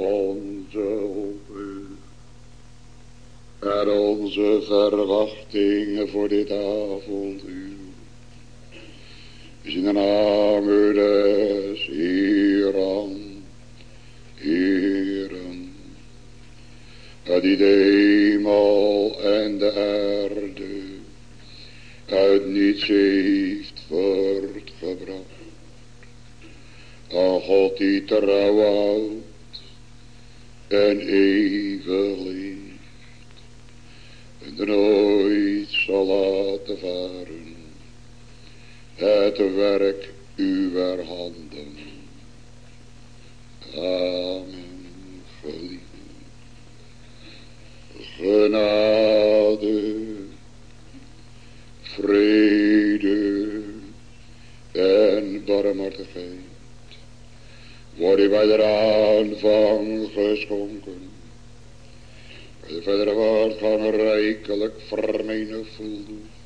onze hoop en onze verwachtingen voor dit avonduur. In de naam des Heeren, Heeren, die de hemel en de aarde uit niets heeft voortgebracht. Aan God die trouw en eeuwig en nooit zal laten varen het werk uw handen. Amen. Genade, vrede en barmhartigheid worden bij de aanvang geschonken. Bij de verdere voortgang rijkelijk vermenigvuldigd.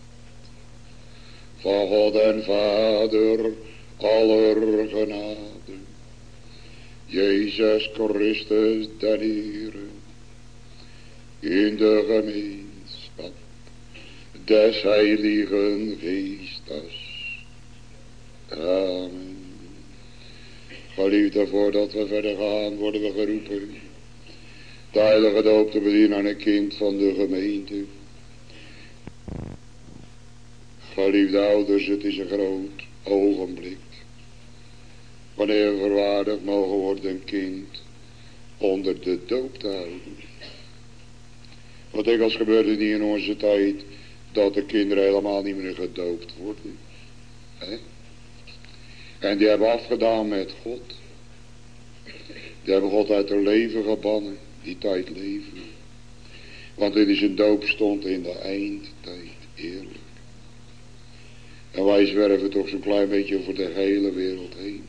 Van God en Vader aller genade. Jezus Christus den Heere. In de gemeenschap des Heiligen Geestes. Amen. Geliefde, voordat we verder gaan, worden we geroepen. De heilige doop te bedienen aan een kind van de gemeente. Geliefde ouders, het is een groot ogenblik. Wanneer we verwaardigd mogen worden een kind onder de doop te houden. Wat dikwijls gebeurt het niet in onze tijd dat de kinderen helemaal niet meer gedoopt worden. He? En die hebben afgedaan met God. Die hebben God uit hun leven gebannen. Die tijd leven. Want dit is een doopstond in de eindtijd. Eerlijk. En wij zwerven toch zo'n klein beetje over de hele wereld heen.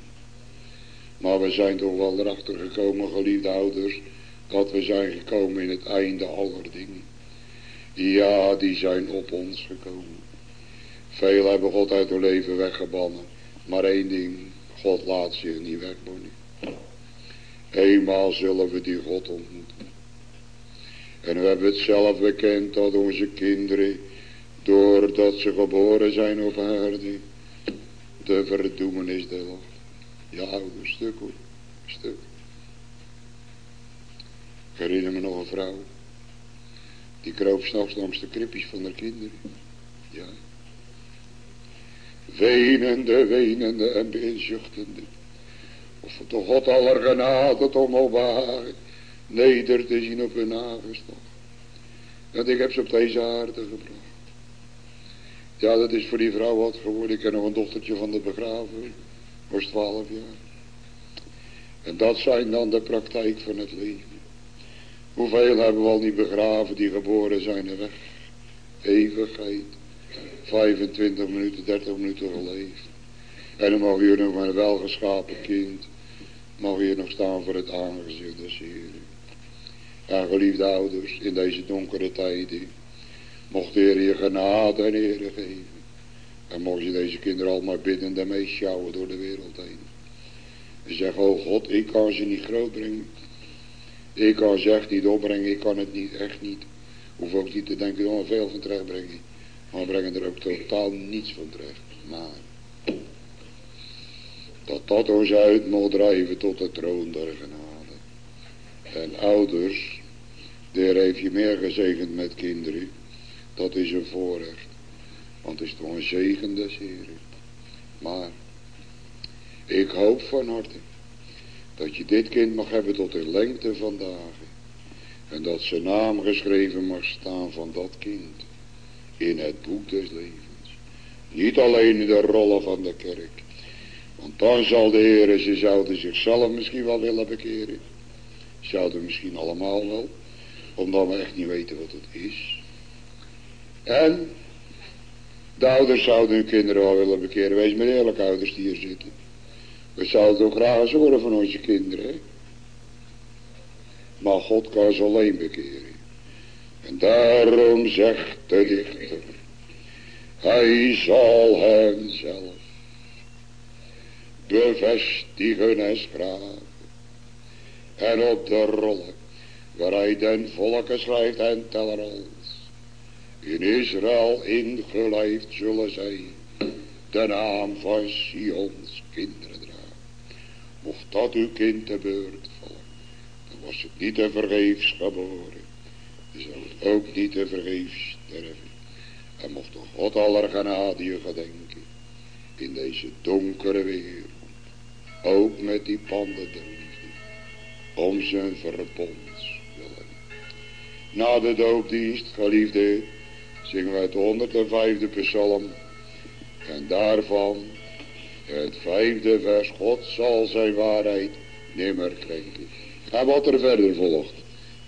Maar we zijn toch wel erachter gekomen, geliefde ouders, dat we zijn gekomen in het einde aller dingen. Ja, die zijn op ons gekomen. Veel hebben God uit hun leven weggebannen. Maar één ding, God laat zich niet wegbonnen. Eenmaal zullen we die God ontmoeten. En we hebben het zelf bekend dat onze kinderen, doordat ze geboren zijn op aarde, de verdoemenis delen. Ja, een stuk hoor, een stuk. Ik herinner me nog een vrouw. Die kroop s'nachts langs de kripjes van haar kinderen. Ja. Wenende, wenende en bezuchtende. Of de God aller genade toch nog waar neder te zien op hun. Dat ik heb ze op deze aarde gebracht. Ja, dat is voor die vrouw wat geworden. Ik heb nog een dochtertje van de begraven. Was twaalf jaar. En dat zijn dan de praktijk van het leven. Hoeveel hebben we al niet begraven die geboren zijn en weg. Eeuwigheid. 25 minuten, 30 minuten geleefd. En dan mag je nog maar een welgeschapen kind. Mag je nog staan voor het aangezicht des Heren. En geliefde ouders, in deze donkere tijden. Mocht de Heer je genade en ere geven. En mocht je deze kinderen al maar bidden en mee sjouwen door de wereld heen. En zeg, oh God, ik kan ze niet groot brengen. Ik kan ze echt niet opbrengen, ik kan het niet, echt niet. Hoef ook niet te denken, we veel van terecht brengen. Brengen er ook totaal niets van terecht. Maar dat dat ons uit moet drijven tot de troon der genade. En ouders, der heeft je meer gezegend met kinderen. Dat is een voorrecht. Want het is toch een zegen des Heren. Maar ik hoop van harte dat je dit kind mag hebben tot de lengte van dagen. En dat zijn naam geschreven mag staan van dat kind. In het boek des levens. Niet alleen in de rollen van de kerk. Want dan zal de Heer, ze zouden zichzelf misschien wel willen bekeren. Zouden misschien allemaal wel. Omdat we echt niet weten wat het is. En de ouders zouden hun kinderen wel willen bekeren. Wees maar eerlijk ouders die hier zitten. We zouden ook graag zorgen van onze kinderen. Maar God kan ze alleen bekeren. En daarom zegt de dichter. Hij zal hen zelf bevestigen en schraven. en op de rollen, waar hij den volken schrijft en teller als. In Israël ingelijfd zullen zij de naam van Sions kinderen dragen. Mocht dat uw kind te beurt vallen, dan was het niet te vergeefs geboren. Zou het ook niet te vergeefs sterven. En mocht de God aller genade gedenken in deze donkere wereld. Ook met die panden om zijn verbond willen. Na de doopdienst, geliefde, zingen wij het 105e psalm. En daarvan het vijfde vers, God zal zijn waarheid nimmer krenken. En wat er verder volgt,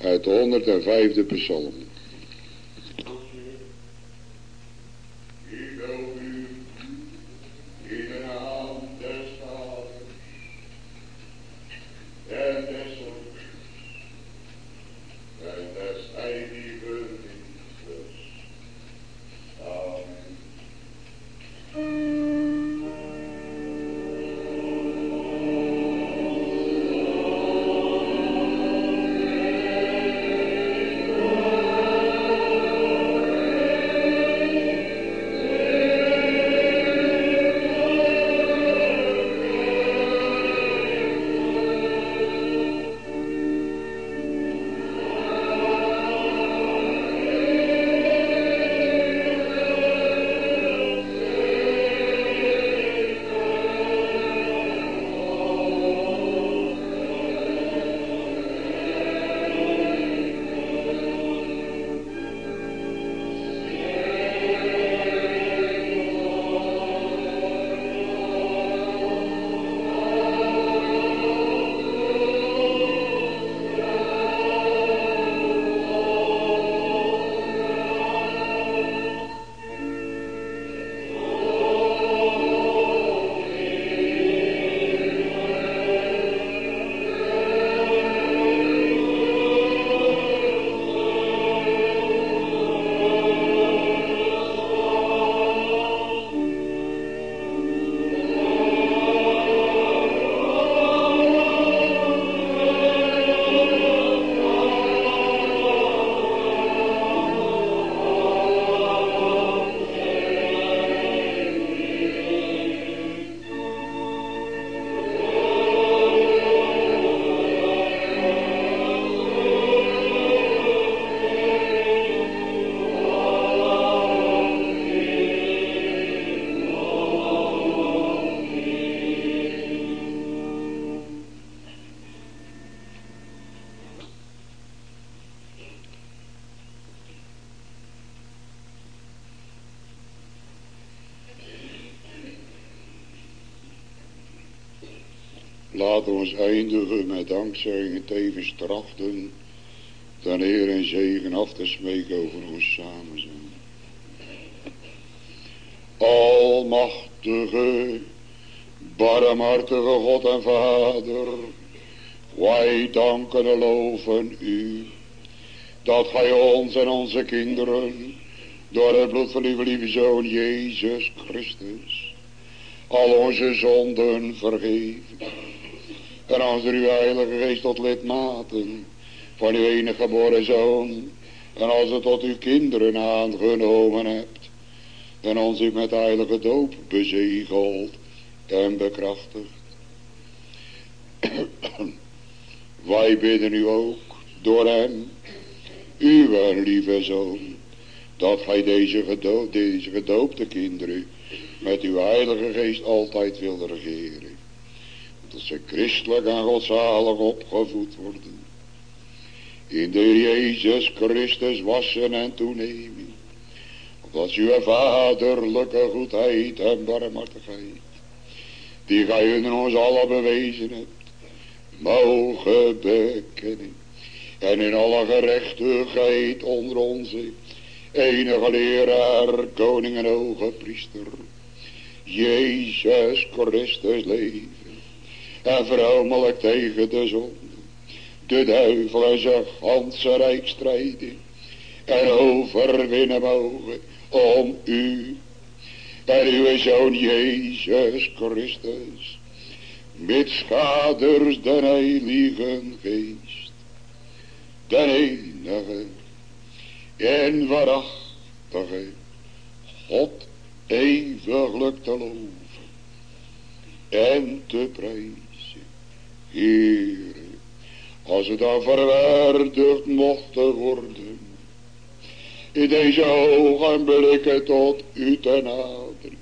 uit de 105e psalm. We ons eindigen met dankzij tevens trachten dan Heer en zegen af te smeken over ons samen zijn. Almachtige, barmhartige God en Vader, wij danken en loven u, dat gij ons en onze kinderen, door het bloed van uw lieve Zoon Jezus Christus, al onze zonden vergeven en als er uw heilige geest tot lidmaten van uw enige geboren zoon. En als het tot uw kinderen aangenomen hebt. En ons u met heilige doop bezegeld en bekrachtigd. Wij bidden u ook door hem, uw lieve zoon, dat gij deze, gedoop, deze gedoopte kinderen met uw heilige geest altijd wil regeren ze christelijk en godzalig opgevoed worden. In de Jezus Christus wassen en toenemen. Opdat uw vaderlijke goedheid en barmhartigheid, die gij in ons allen bewezen hebt, mogen bekennen. En in alle gerechtigheid onder onze enige leraar, koning en hoge priester, Jezus Christus leven en vroomelijk tegen de zonde. De duivel zijn ganse rijk strijden en overwinnen mogen om u en uw zoon Jezus Christus. met schaders den heiligen geest, den enige en waarachtige God eeuwiglijk te loven en te prijzen. Als het dan verwaardigd mochten worden, in deze ogenblikken tot u te naderen.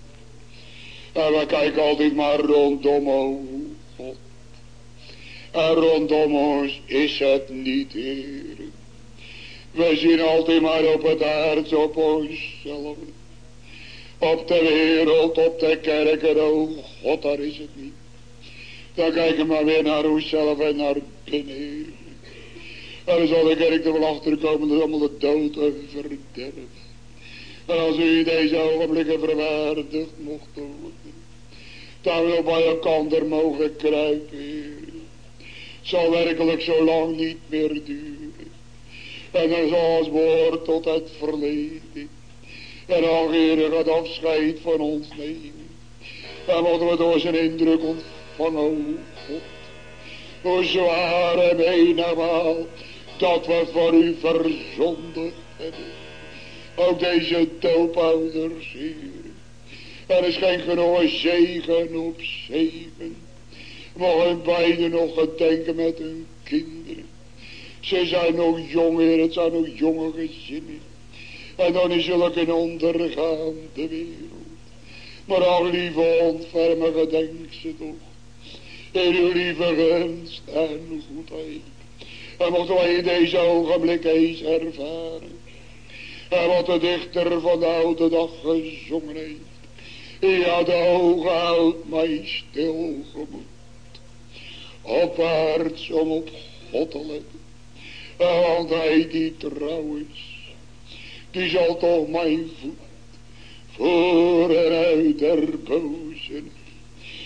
En we kijken altijd maar rondom, God. En rondom ons is het niet, Heer. We zien altijd maar op het aards op onszelf. Op de wereld, op de kerken, oh God, daar is het niet. Dan kijken we maar weer naar onszelf en naar binnen. En dan zal de kerk er wel achter komen dat allemaal de dood en verderf. En als u deze ogenblikken verwaardigd mocht worden. Dan we bij elkaar mogen kruipen, Heer. Zal werkelijk zo lang niet meer duren. En dan zal ons woord tot het verleden. En Heer gaat afscheid van ons nemen. En moeten we door zijn indruk ontvangen, o God. Hoe zwaar en menigmaal dat we voor u verzondigd hebben. Ook deze doopouders, Heer. Er is geen genoeg zegen op zegen. Mogen beiden nog gedenken met hun kinderen. Ze zijn nog jong, Heer. Het zijn nog jonge gezinnen. En dan is zulke een ondergaande wereld. Maar al lieve ontferme gedenk ze toch. In lieve gunst en goedheid. En mochten wij deze ogenblik eens ervaren. En wat de dichter van de oude dag gezongen heeft. Ja, de ogen houdt mij stil gemoed. Opwaarts om op God te letten. Want hij die trouw is. Die zal toch mijn voet voor en uit der.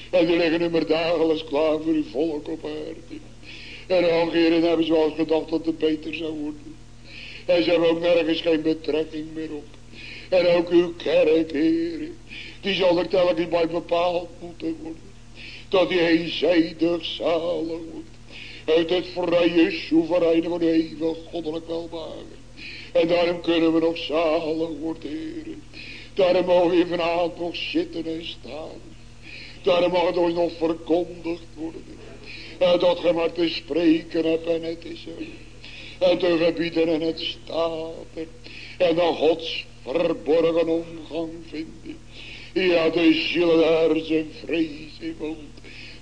En die liggen nu maar dagelijks klaar voor uw volk op aarde. En dan keren hebben ze wel gedacht dat het beter zou worden. En ze hebben ook nergens geen betrekking meer op. En ook uw kerk, heren, die zal er telkens bij bepaald moeten worden. Dat die eenzijdig zalig wordt. Uit het vrije soevereine van eeuwig goddelijk welbagen. En daarom kunnen we nog zalig worden, heren. Daarom mogen we vanavond nog zitten en staan. Daarom mag het ons nog verkondigd worden. En dat je maar te spreken hebt en het is er. En te gebieden en het staat er. En dan Gods verborgen omgang vinden. Ja, de ziel daar zijn vrees in woont.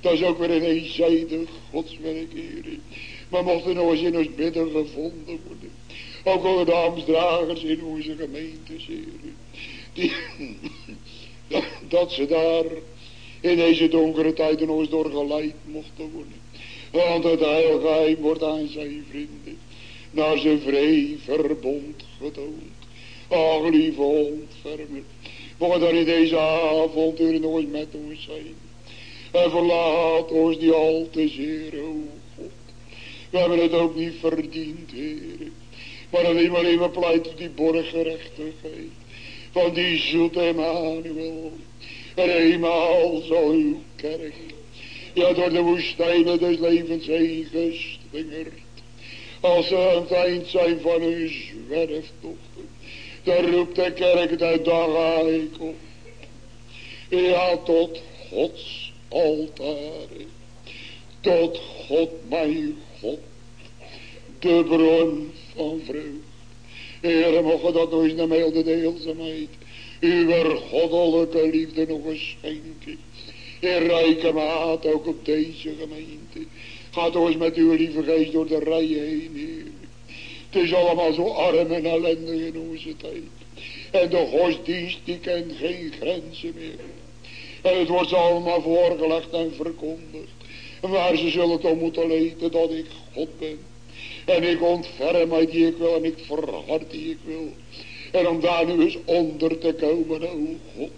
Dat is ook weer een eenzijdig godswerk, heren. Maar mochten nog eens in ons bidden gevonden worden. Ook al de ambtsdragers in onze gemeentes, heren. Die, dat ze daar in deze donkere tijden eens door geleid mochten worden. Want het heilgeheim wordt aan zijn vrienden naar zijn vrij verbond getoond. Ach, lieve ontfermer, mogen dan in deze avond nog eens met ons zijn. En verlaat ons die al te zeer, o God. We hebben het ook niet verdiend, heren. Maar alleen maar even pleit op die borggerechtigheid. Van die zoete Emmanuel. En eenmaal zal uw kerk ja, door de woestijnen des levens heen geslingerd. Als ze aan het eind zijn van hun zwerftochten. Dan roept de kerk de dag op. Ja, tot Gods altaren. Tot God, mijn God. De bron van vreugd. Heere, mogen dat door de milde deelzaamheid. Uw goddelijke liefde nog eens schenken. In rijke maat ook op deze gemeente. Gaat ons met uw lieve geest door de rijen heen, Heer. Het is allemaal zo arm en ellendig in onze tijd. En de godsdienst die kent geen grenzen meer. En het wordt allemaal voorgelegd en verkondigd. Maar ze zullen toch moeten weten dat ik God ben. En ik ontferm mij die ik wil en ik verhard die ik wil. En om daar nu eens onder te komen, o God.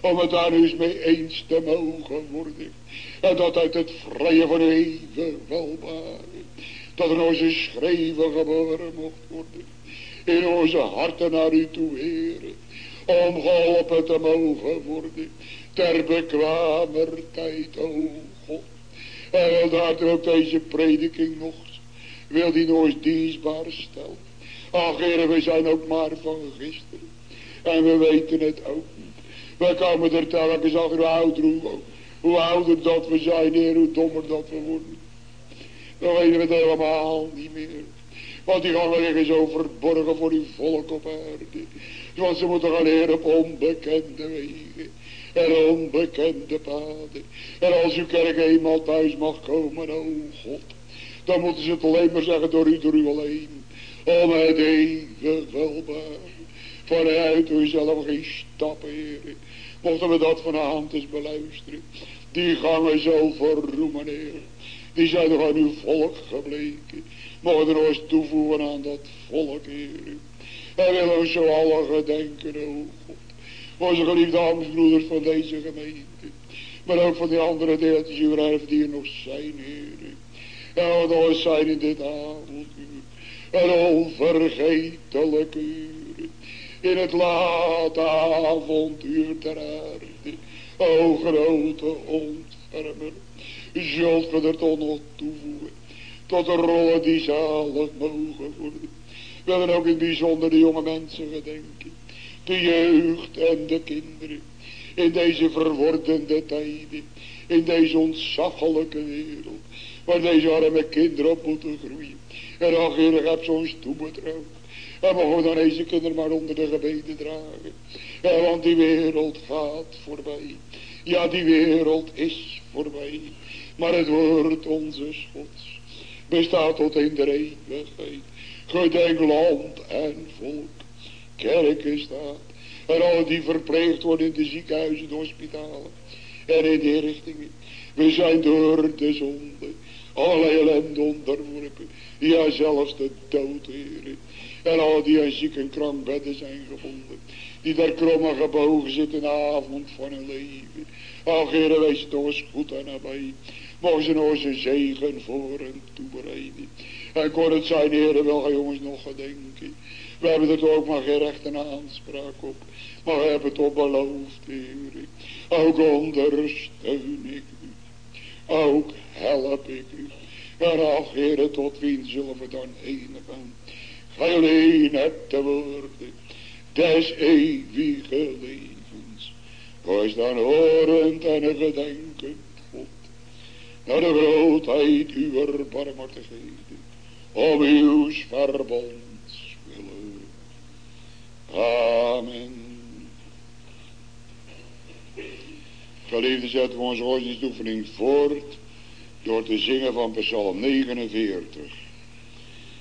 Om het daar nu eens mee eens te mogen worden. En dat uit het vrije van eeuwig welbaren. Dat er onze schreven geboren mocht worden. In onze harten naar u toe, heren. Om geholpen te mogen worden. Ter bekwamer tijd, o God. En wil daar ook deze prediking nog. Wil die eens dienstbaar stellen. Ach we zijn ook maar van gisteren. En we weten het ook niet. We komen er telkens achter hoe ouder, hoe, hoe ouder dat we zijn, heer, hoe dommer dat we worden. Dan weten we het helemaal niet meer. Want die gangen liggen zo verborgen voor uw volk op aarde. Want ze moeten gaan leren op onbekende wegen. En onbekende paden. En als uw kerk eenmaal thuis mag komen, oh God. Dan moeten ze het alleen maar zeggen door u, door u alleen. Om het eeuwig welbaar. Vanuit uzelf geen stappen, heren. Mochten we dat vanavond eens beluisteren. Die gangen zo verroemen, heer. Die zijn nog aan uw volk gebleken. Mogen er eens toevoegen aan dat volk, Heer. En willen we zo alle gedenken, o God. Onze geliefde ambtsbroeders van deze gemeente. Maar ook van die andere deeltjes uw die er nog zijn, Heer. En wat eens zijn in dit avonduur. Een onvergetelijk uur. In het late avonduur ter aarde. O grote ontfermer. Zult ge er toch nog toevoegen tot de rollen die zalig mogen worden. We willen ook in bijzonder de jonge mensen gedenken. De jeugd en de kinderen. In deze verwordende tijden. In deze ontzaglijke wereld. Waar deze arme kinderen op moeten groeien. En Heer, ik heb zo'n toebetrouwd. En mogen dan deze kinderen maar onder de gebeden dragen. Ja, want die wereld gaat voorbij. Ja, die wereld is voorbij. Maar het wordt onze schots bestaat tot in de eeuwigheid. Gedenk land en volk, kerken staat. En alle die verpleegd worden in de ziekenhuizen, de hospitalen en in de richtingen. We zijn door de zonde, alle ellende onderworpen. Ja, zelfs de dood, heren. En al die aan ziek en krank bedden zijn gebonden. Die daar krom en gebogen zitten in de avond van hun leven. Ach, heren, wees toch eens goed aan nabij. Mogen ze nog eens zegen voor hen toebereiden. En kon het zijn, heren, wel jongens nog gedenken. We hebben er toch ook maar geen rechte aanspraak op. Maar we hebben het op beloofd, heren. Ook ondersteun ik u. Ook help ik u. Ach, heren, tot wie zullen we dan heen gaan? Gij alleen hebt te worden des eeuwige levens. Wees dan horend en gedenken naar de grootheid uw barmhartigheden, om uw verbonds willen. Amen. Geliefde, zetten we onze godsdienstoefening voort door te zingen van Psalm 49.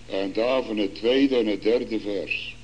En daarvan het tweede en het derde vers.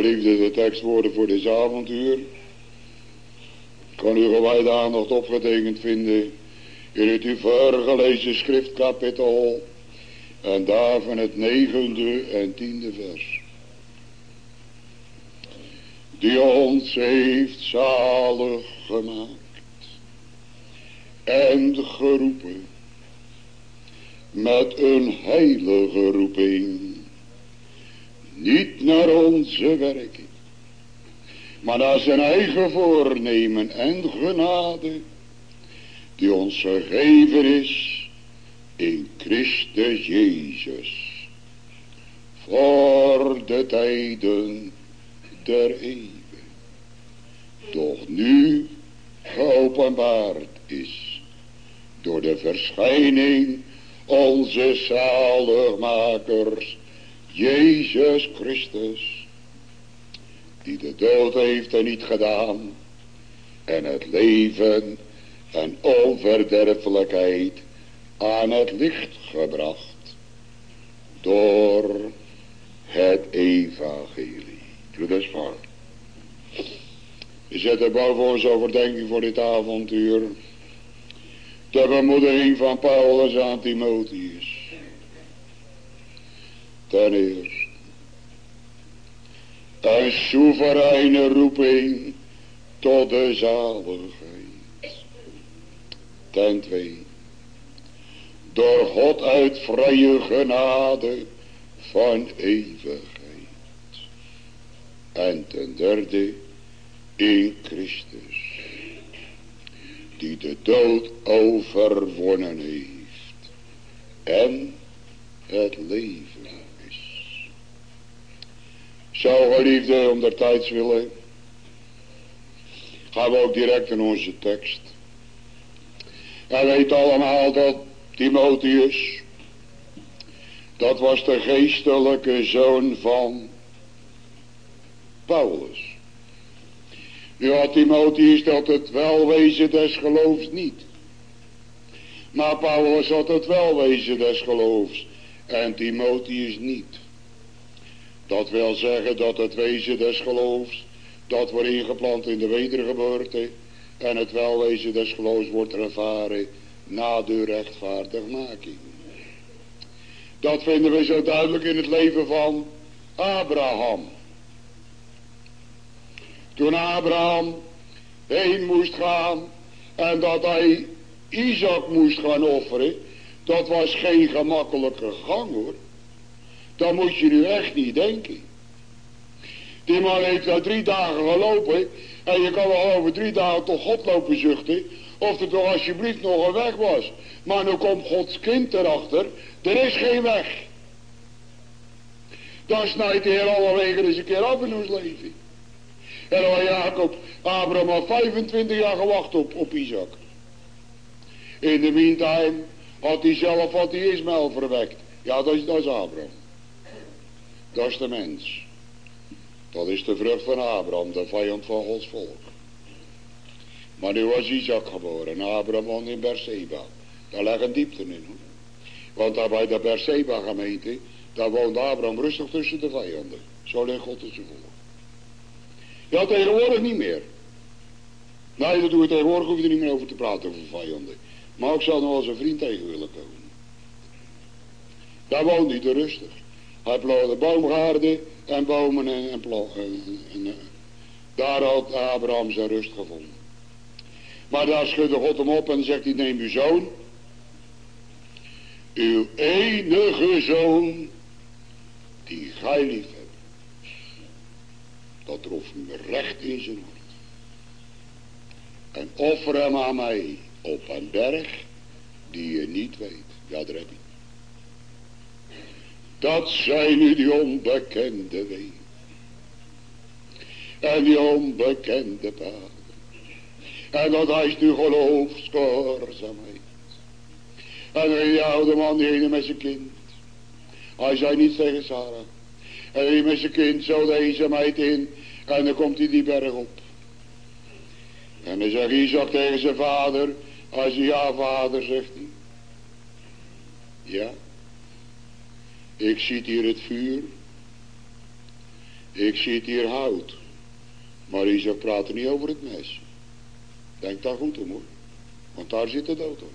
Geliefde de tekstwoorden voor dit avontuur. Kan u gewijde aandacht opgetekend vinden in het u voorgelezen schriftkapitel. En daarvan het negende en tiende vers. Die ons heeft zalig gemaakt. En geroepen. Met een heilige roeping naar onze werken. Maar naar zijn eigen voornemen en genade. Die ons gegeven is in Christus Jezus. Voor de tijden der eeuwen. Doch nu geopenbaard is door de verschijning onze zaligmakers Jezus Christus, die de dood heeft en niet gedaan, en het leven en onverderfelijkheid aan het licht gebracht, door het evangelie. Doe dat. We zetten boven ons overdenking voor dit avontuur. De bemoediging van Paulus aan Timotheus. Ten eerste. Een soevereine roeping tot de zaligheid. Ten tweede. Door God uit vrije genade van eeuwigheid. En ten derde. In Christus. Die de dood overwonnen heeft. En het leven. Zo geliefde om tijds willen. Gaan we ook direct in onze tekst. En weet allemaal dat Timotheus. Dat was de geestelijke zoon van Paulus. Nu had Timotheus dat het welwezen des geloofs niet. Maar Paulus had het welwezen des geloofs. En Timotheus niet. Dat wil zeggen dat het wezen des geloofs, dat wordt ingeplant in de wedergeboorte. En het welwezen des geloofs wordt ervaren na de rechtvaardigmaking. Dat vinden we zo duidelijk in het leven van Abraham. Toen Abraham heen moest gaan en dat hij Isaac moest gaan offeren, dat was geen gemakkelijke gang hoor. Dan moet je nu echt niet denken. Die man heeft daar drie dagen gelopen. En je kan wel over drie dagen toch God lopen zuchten. Of er toch alsjeblieft nog een weg was. Maar nu komt Gods kind erachter. Er is geen weg. Dan snijdt de Heer alle wegen eens een keer af in ons leven. En dan Jacob, Abraham al 25 jaar gewacht op, op Isaac. In de meantime had hij zelf had hij Ismaël verwekt. Ja, dat is, dat is Abraham. Dat is de mens. Dat is de vrucht van Abraham, de vijand van Gods volk. Maar nu was Isaac geboren. Abraham woonde in Berseba. Daar leggen diepten in. Hoor. Want daar bij de Berseba gemeente, daar woonde Abraham rustig tussen de vijanden. Zo ligt God het volk. Ja, tegenwoordig niet meer. Nee, dat doen we tegenwoordig, hoef je niet meer over te praten over vijanden. Maar ik zou nog als een vriend tegen willen komen. Daar woont hij te rustig. Hij plooide boomgaarden en bomen en, en, eh, daar had Abraham zijn rust gevonden. Maar daar schudde God hem op en zegt hij, neem uw zoon. Uw enige zoon, die gij lief hebt. Dat trof hem recht in zijn hart. En offer hem aan mij op een berg die je niet weet. Ja, daar heb je. Dat zijn nu die onbekende wegen. En die onbekende paden. En dat is nu geloofsgehoorzaamheid. En die oude man die ene met zijn kind. Hij zei niet tegen Sarah. En die met zijn kind zo de eenzaamheid in. En dan komt hij die berg op. En dan zegt Isaac tegen zijn vader. Hij zegt ja vader zegt hij. Ja. Ik zie hier het vuur. Ik zie hier hout. Maar Isaac praat niet over het mes. Denk daar goed om hoor. Want daar zit de dood om.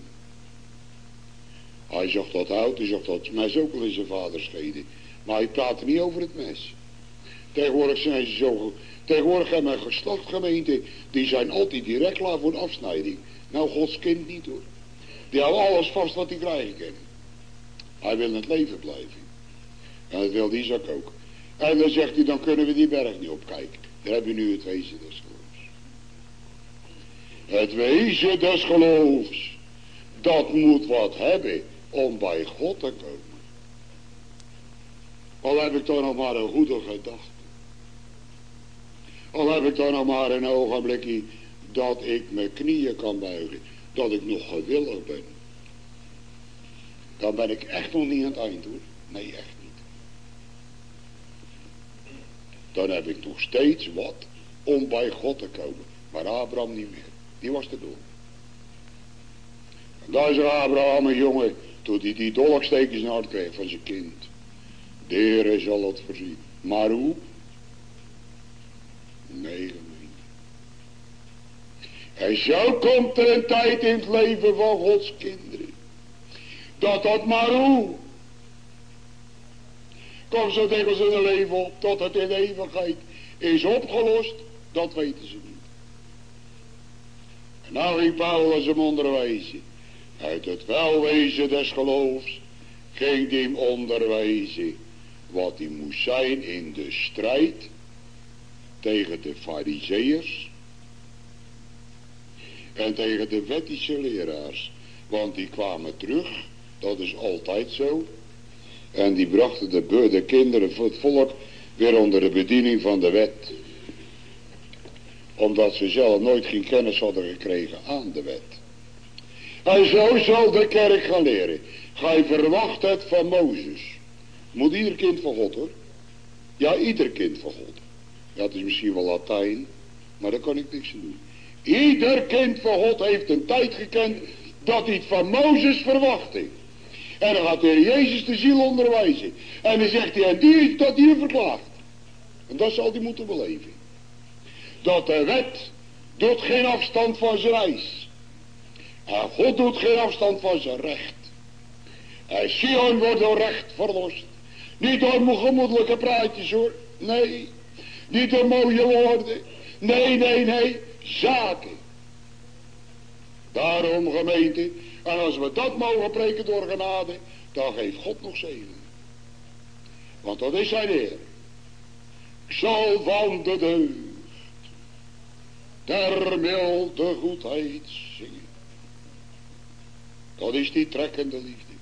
Hij zag dat hout, hij zag dat mes ook wel in zijn vader scheden. Maar hij praat niet over het mes. Tegenwoordig zijn ze zo... Tegenwoordig hebben we geslachtgemeente, die zijn altijd direct klaar voor een afsnijding. Nou, Gods kind niet hoor. Die houden alles vast wat hij krijgen kan. Hij wil in het leven blijven. En dat wil Isaac ook. En dan zegt hij, dan kunnen we die berg niet opkijken. Daar heb je nu het wezen des geloofs. Het wezen des geloofs. Dat moet wat hebben om bij God te komen. Al heb ik toch nog maar een goede gedachte. Al heb ik toch nog maar een ogenblikje dat ik mijn knieën kan buigen. Dat ik nog gewillig ben. Dan ben ik echt nog niet aan het eind hoor. Nee, echt niet. Dan heb ik nog steeds wat om bij God te komen. Maar Abraham niet meer. Die was te doen. En daar is Abraham een jongen. Toen hij die dolkstekens naar het kreeg van zijn kind. De zal het voorzien. Maar hoe? Nee. En zo komt er een tijd in het leven van Gods kinderen. Dat dat maar hoe. Komt zo tegen zijn leven op. Tot het in eeuwigheid is opgelost. Dat weten ze niet. En nou ging Paulus hem onderwijzen. Uit het welwezen des geloofs ging hij hem onderwijzen. Wat hij moest zijn in de strijd tegen de fariseërs en tegen de wettische leraars. Want die kwamen terug, dat is altijd zo. En die brachten de, de kinderen het volk weer onder de bediening van de wet. Omdat ze zelf nooit geen kennis hadden gekregen aan de wet. En zo zal de kerk gaan leren. Gij verwacht het van Mozes. Moet ieder kind van God hoor. Ja, ieder kind van God. Ja, het is misschien wel Latijn, maar daar kan ik niks aan doen. Ieder kind van God heeft een tijd gekend dat hij het van Mozes verwachtte. En dan gaat de Heer Jezus de ziel onderwijzen. En dan zegt hij, en die dat hier verklaard. En dat zal hij moeten beleven. Dat de wet doet geen afstand van zijn reis. En God doet geen afstand van zijn recht. En Sion wordt door recht verlost. Niet door gemoedelijke praatjes hoor. Nee. Niet door mooie woorden. Nee, nee, nee. Zaken. Daarom gemeente. En als we dat mogen preken door genade. Dan geeft God nog zegen. Want dat is zijn Heer. Ik zal van de deugd. Der milde goedheid zingen. Dat is die trekkende liefde.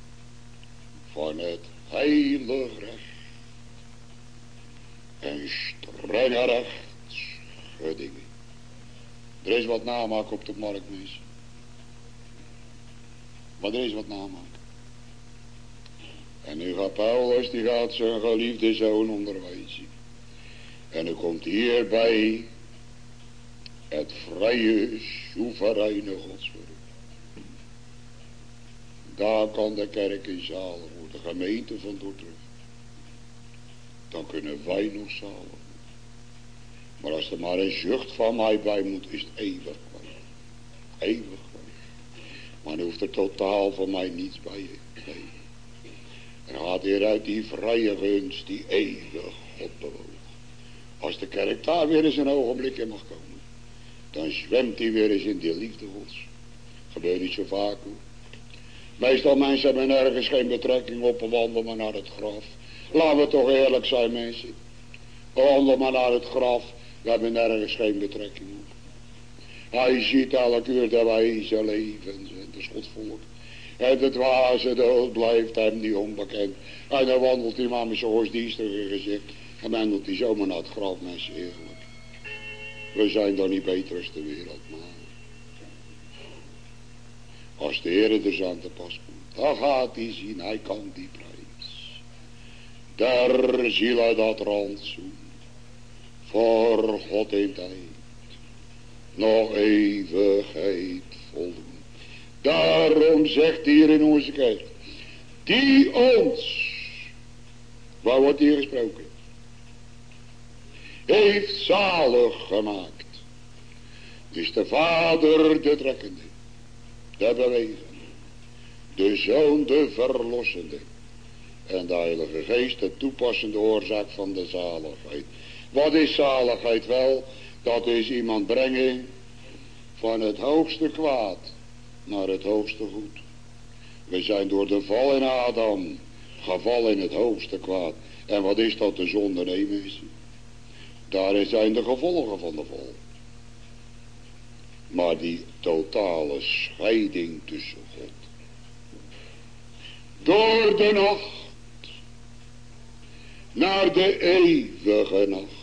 Van het heilige recht en strenge rechtschuddingen. Er is wat namaak op de markt, mis. Maar er is wat namaak. En nu gaat Paulus, die gaat zijn geliefde zoon onderwijzen. En er komt hierbij het vrije, soevereine godswerk. Daar kan de kerk in zaal worden, de gemeente van Dordrecht dan kunnen wij nog zalig Maar als er maar een zucht van mij bij moet, is het eeuwig. Eeuwig. Maar dan hoeft er totaal van mij niets bij je. En gaat hij uit die vrije gunst, die eeuwig God bewoog. Als de kerk daar weer eens een ogenblik in mag komen, dan zwemt hij weer eens in die liefde gods. Gebeurt niet zo vaak hoor. Meestal mensen hebben nergens geen betrekking op en wandelen maar naar het graf. Laten we toch eerlijk zijn mensen. Wandel maar naar het graf. We hebben nergens geen betrekking op. Hij ziet elke uur dat wij zijn leven. Het is Gods volk. En het dwaze dood blijft hem niet onbekend. En dan wandelt hij maar met zijn gezicht. En wandelt hij zomaar naar het graf, mensen eerlijk. We zijn dan niet beter als de wereld, maar. Als de Heer er dus aan te pas komt, dan gaat hij zien, hij kan die prijs der zielen dat rantsoen, voor God in tijd, nog eeuwigheid voldoen. Daarom zegt hier in onze kerk, die ons, waar wordt hier gesproken? heeft zalig gemaakt. Is de vader de trekkende, de bewegende, de zoon de verlossende en de heilige geest de toepassende oorzaak van de zaligheid. Wat is zaligheid wel? Dat is iemand brengen van het hoogste kwaad naar het hoogste goed. We zijn door de val in Adam gevallen in het hoogste kwaad. En wat is dat de zonde nemen is? Daar zijn de gevolgen van de val. Maar die totale scheiding tussen God. Door de nacht. Naar de eeuwige nacht.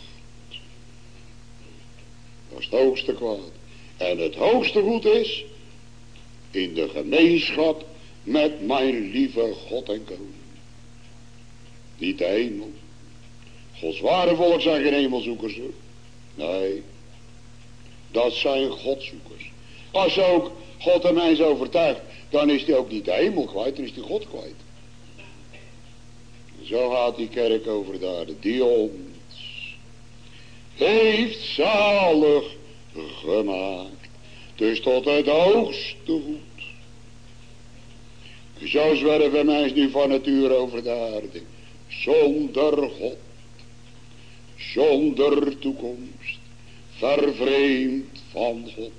Dat is het hoogste kwaad. En het hoogste goed is. In de gemeenschap met mijn lieve God en koning. Niet de hemel. Gods ware zijn geen hemelzoekers. Nee. Dat zijn Godzoekers. Als ook God een mens overtuigt, dan is hij ook niet de hemel kwijt, dan is hij God kwijt. Zo gaat die kerk over de aarde, die ons heeft zalig gemaakt. Dus tot het hoogste goed. Zo zwerven mensen nu van het uur over de aarde. Zonder God. Zonder toekomst. Vervreemd van God.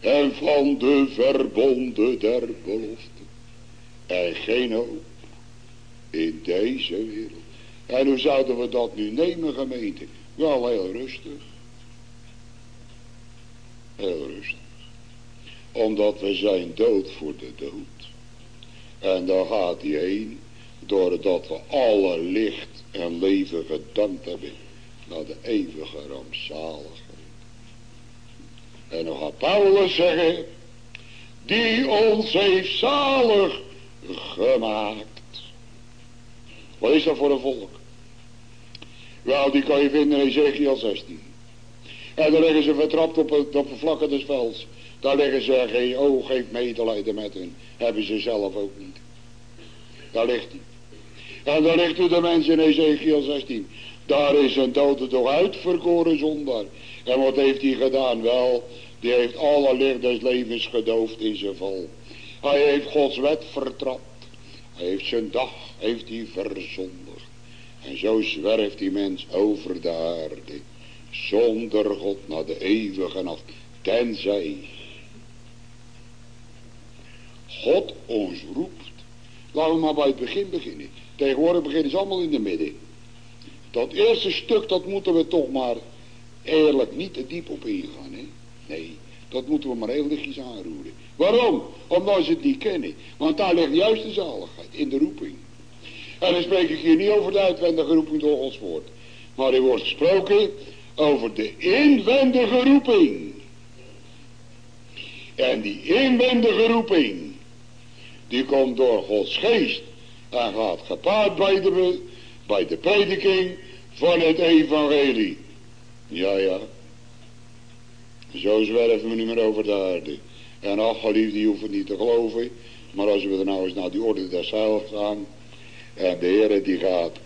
En van de verbonden der belofte. En geen hoop. In deze wereld. En hoe zouden we dat nu nemen gemeente? Wel heel rustig. Heel rustig. Omdat we zijn dood voor de dood. En dan gaat hij heen. Doordat we alle licht en leven gedankt hebben. Naar de eeuwige rampzaligheid. En dan gaat Paulus zeggen. Die ons heeft zalig gemaakt. Wat is dat voor een volk? Wel, die kan je vinden in Ezekiel 16. En dan liggen ze vertrapt op, het, op de des velds. Daar liggen ze geen oog, heeft medelijden met hen. Hebben ze zelf ook niet. Daar ligt hij. En daar ligt u de mensen in Ezekiel 16. Daar is een dode toch uitverkoren zondaar. En wat heeft hij gedaan? Wel, die heeft alle licht des levens gedoofd in zijn val. Hij heeft Gods wet vertrapt. Hij heeft zijn dag, heeft hij verzondigd. En zo zwerft die mens over de aarde. Zonder God naar de eeuwige nacht. Tenzij God ons roept. Laten we maar bij het begin beginnen. Tegenwoordig beginnen ze allemaal in de midden. Dat eerste stuk, dat moeten we toch maar eerlijk niet te diep op ingaan. Hè? Nee, dat moeten we maar heel lichtjes aanroeren. Waarom? Omdat ze het niet kennen. Want daar ligt juist de zaligheid, in de roeping. En dan spreek ik hier niet over de uitwendige roeping door Gods woord. Maar er wordt gesproken over de inwendige roeping. En die inwendige roeping, die komt door Gods geest en gaat gepaard bij de, bij de prediking van het evangelie. Ja, ja. Zo zwerven we nu maar over de aarde. En ach, geliefde, je hoeft het niet te geloven. Maar als we er nou eens naar die orde des heils gaan. En de Heer die gaat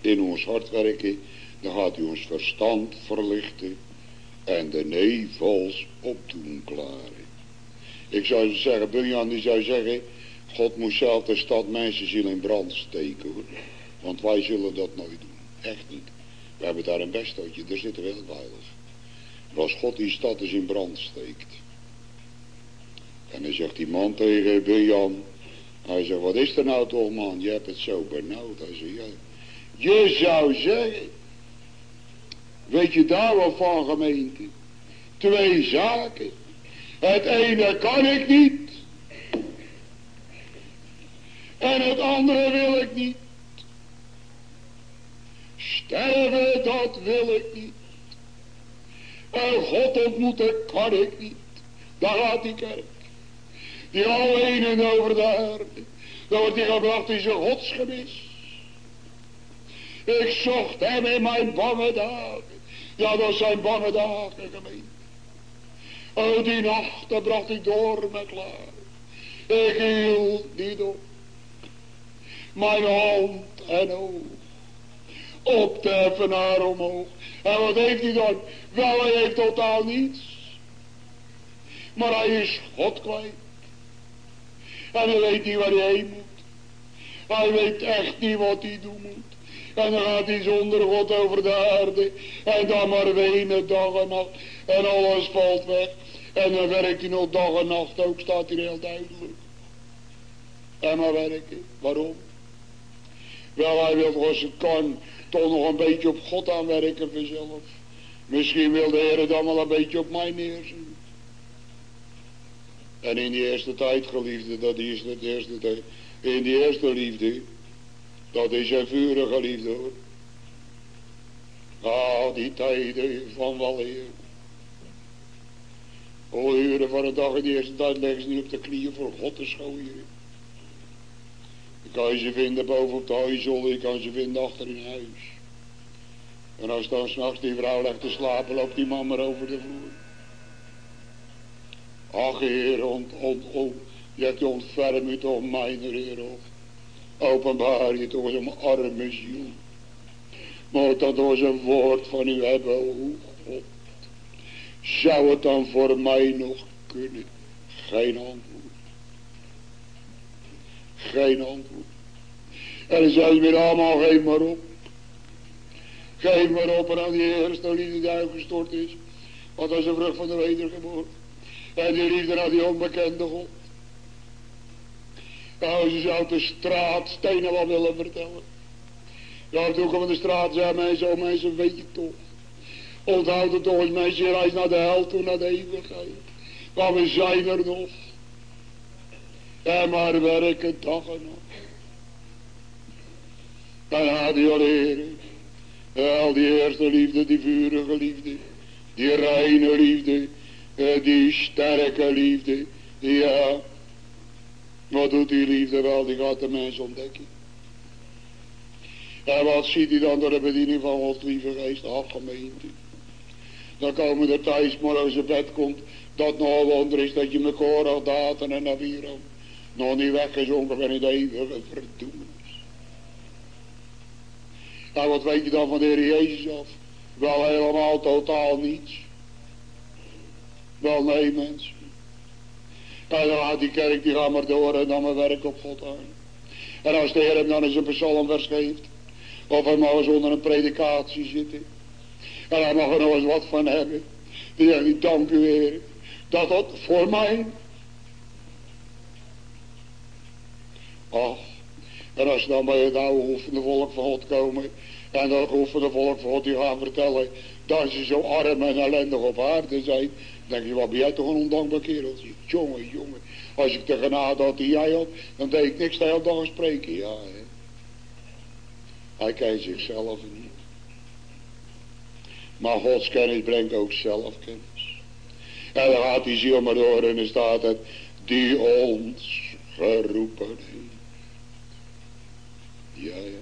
in ons hart werken. Dan gaat hij ons verstand verlichten. En de nevels opdoen klaren. Ik zou zeggen, Bunjan die zou zeggen. God moest zelf de stad mensenziel in brand steken. Want wij zullen dat nooit doen. Echt niet. We hebben daar een bestotje, daar zitten we heel veilig. Maar als God die stad eens in brand steekt. En dan zegt die man tegen Bunjan. Hij zegt, wat is er nou toch man, je hebt het zo benauwd. Hij ja. Je zou zeggen. Weet je daar wat van gemeente? Twee zaken. Het ene kan ik niet. En het andere wil ik niet. Sterven, dat wil ik niet. En God ontmoeten kan ik niet. Daar gaat die kerk. Die alleen en over de aarde. Dan wordt die gebracht in zijn godsgemis. Ik zocht hem in mijn bange dagen. Ja, dat zijn bange dagen gemeente. Oh, die nachten bracht ik door me klaar. Ik hield niet op. Mijn hand en oog op de effenaar omhoog. En wat heeft hij dan? Wel, hij heeft totaal niets. Maar hij is God kwijt. En hij weet niet waar hij moet. Hij weet echt niet wat hij doen moet. En dan gaat hij zonder God over de aarde. En dan maar wenen dag en nacht. En alles valt weg. En dan werkt hij nog dag en nacht ook, staat hier heel duidelijk. En maar werken. Waarom? Wel, hij wil als het kan toch nog een beetje op God aanwerken vanzelf. Misschien wil de Heer dan wel een beetje op mij neerzien. En in die eerste tijd, geliefde, dat is de eerste tijd. In die eerste liefde, dat is een vurige liefde hoor. Ah, die tijden van waleer. Al uren van de dag in de eerste tijd leggen ze niet op de knieën voor God te schooien. Je kan ze vinden boven op de huiszolder, je kan ze vinden achter in huis. En als dan s'nachts die vrouw legt te slapen, loopt die man maar over de vloer. Ach Heer, ont, ont, ont, je hebt ontferm je toch mijn Heer op. Openbaar je toch zo'n arme ziel. Moet dat door zijn woord van u hebben, o God. Zou het dan voor mij nog kunnen? Geen antwoord. Geen antwoord. En dan zei weer allemaal, geef maar op. Geef maar op en aan die eerste die uitgestort is. Want dat is een vrucht van de wedergeboorte. En die liefde naar die onbekende God. Nou, ze zou de straatstenen wel willen vertellen. Ja, toen kwam de straat, zei mensen, oh mensen, weet je toch. Onthoud het toch eens mensen, reis naar de hel toe, naar de eeuwigheid. Maar we zijn er nog. En maar werken dag en nacht. Dan hij al heren. Al die eerste liefde, die vurige liefde. Die reine liefde. Die sterke liefde. Ja. Wat doet die liefde wel? Die gaat de mens ontdekken. En wat ziet hij dan door de bediening van Gods lieve geest? Ach gemeente. Dan komen er thuis morgens op bed komt. Dat nog een wonder is dat je me korig daten en naar vieren. Nog niet weggezonken van het eeuwige verdoemenis. Nou wat weet je dan van de Heer Jezus af? Wel helemaal totaal niets. Wel nee mensen. En dan gaat die kerk die gaat maar door en dan maar werk op God aan. En als de Heer hem dan eens een psalmvers geeft. Of hij mag eens onder een predikatie zitten. En hij mag er nog eens wat van hebben. Die zegt, ik dank u Heer. Dat dat voor mij. Ach. En als dan bij het oude geoefende volk van God komen. En dat geoefende volk van God die gaan vertellen. Dat ze zo arm en ellendig op aarde zijn. Denk je, wat ben jij toch een ondankbaar kereltje. Jongen, jongen. Als ik de genade had die jij had. Dan deed ik niks de hele dag spreken. Ja, hè. Hij kent zichzelf niet. Maar Gods kennis brengt ook zelfkennis. En dan gaat die ziel maar door en dan staat het. Die ons geroepen heeft. Ja, ja.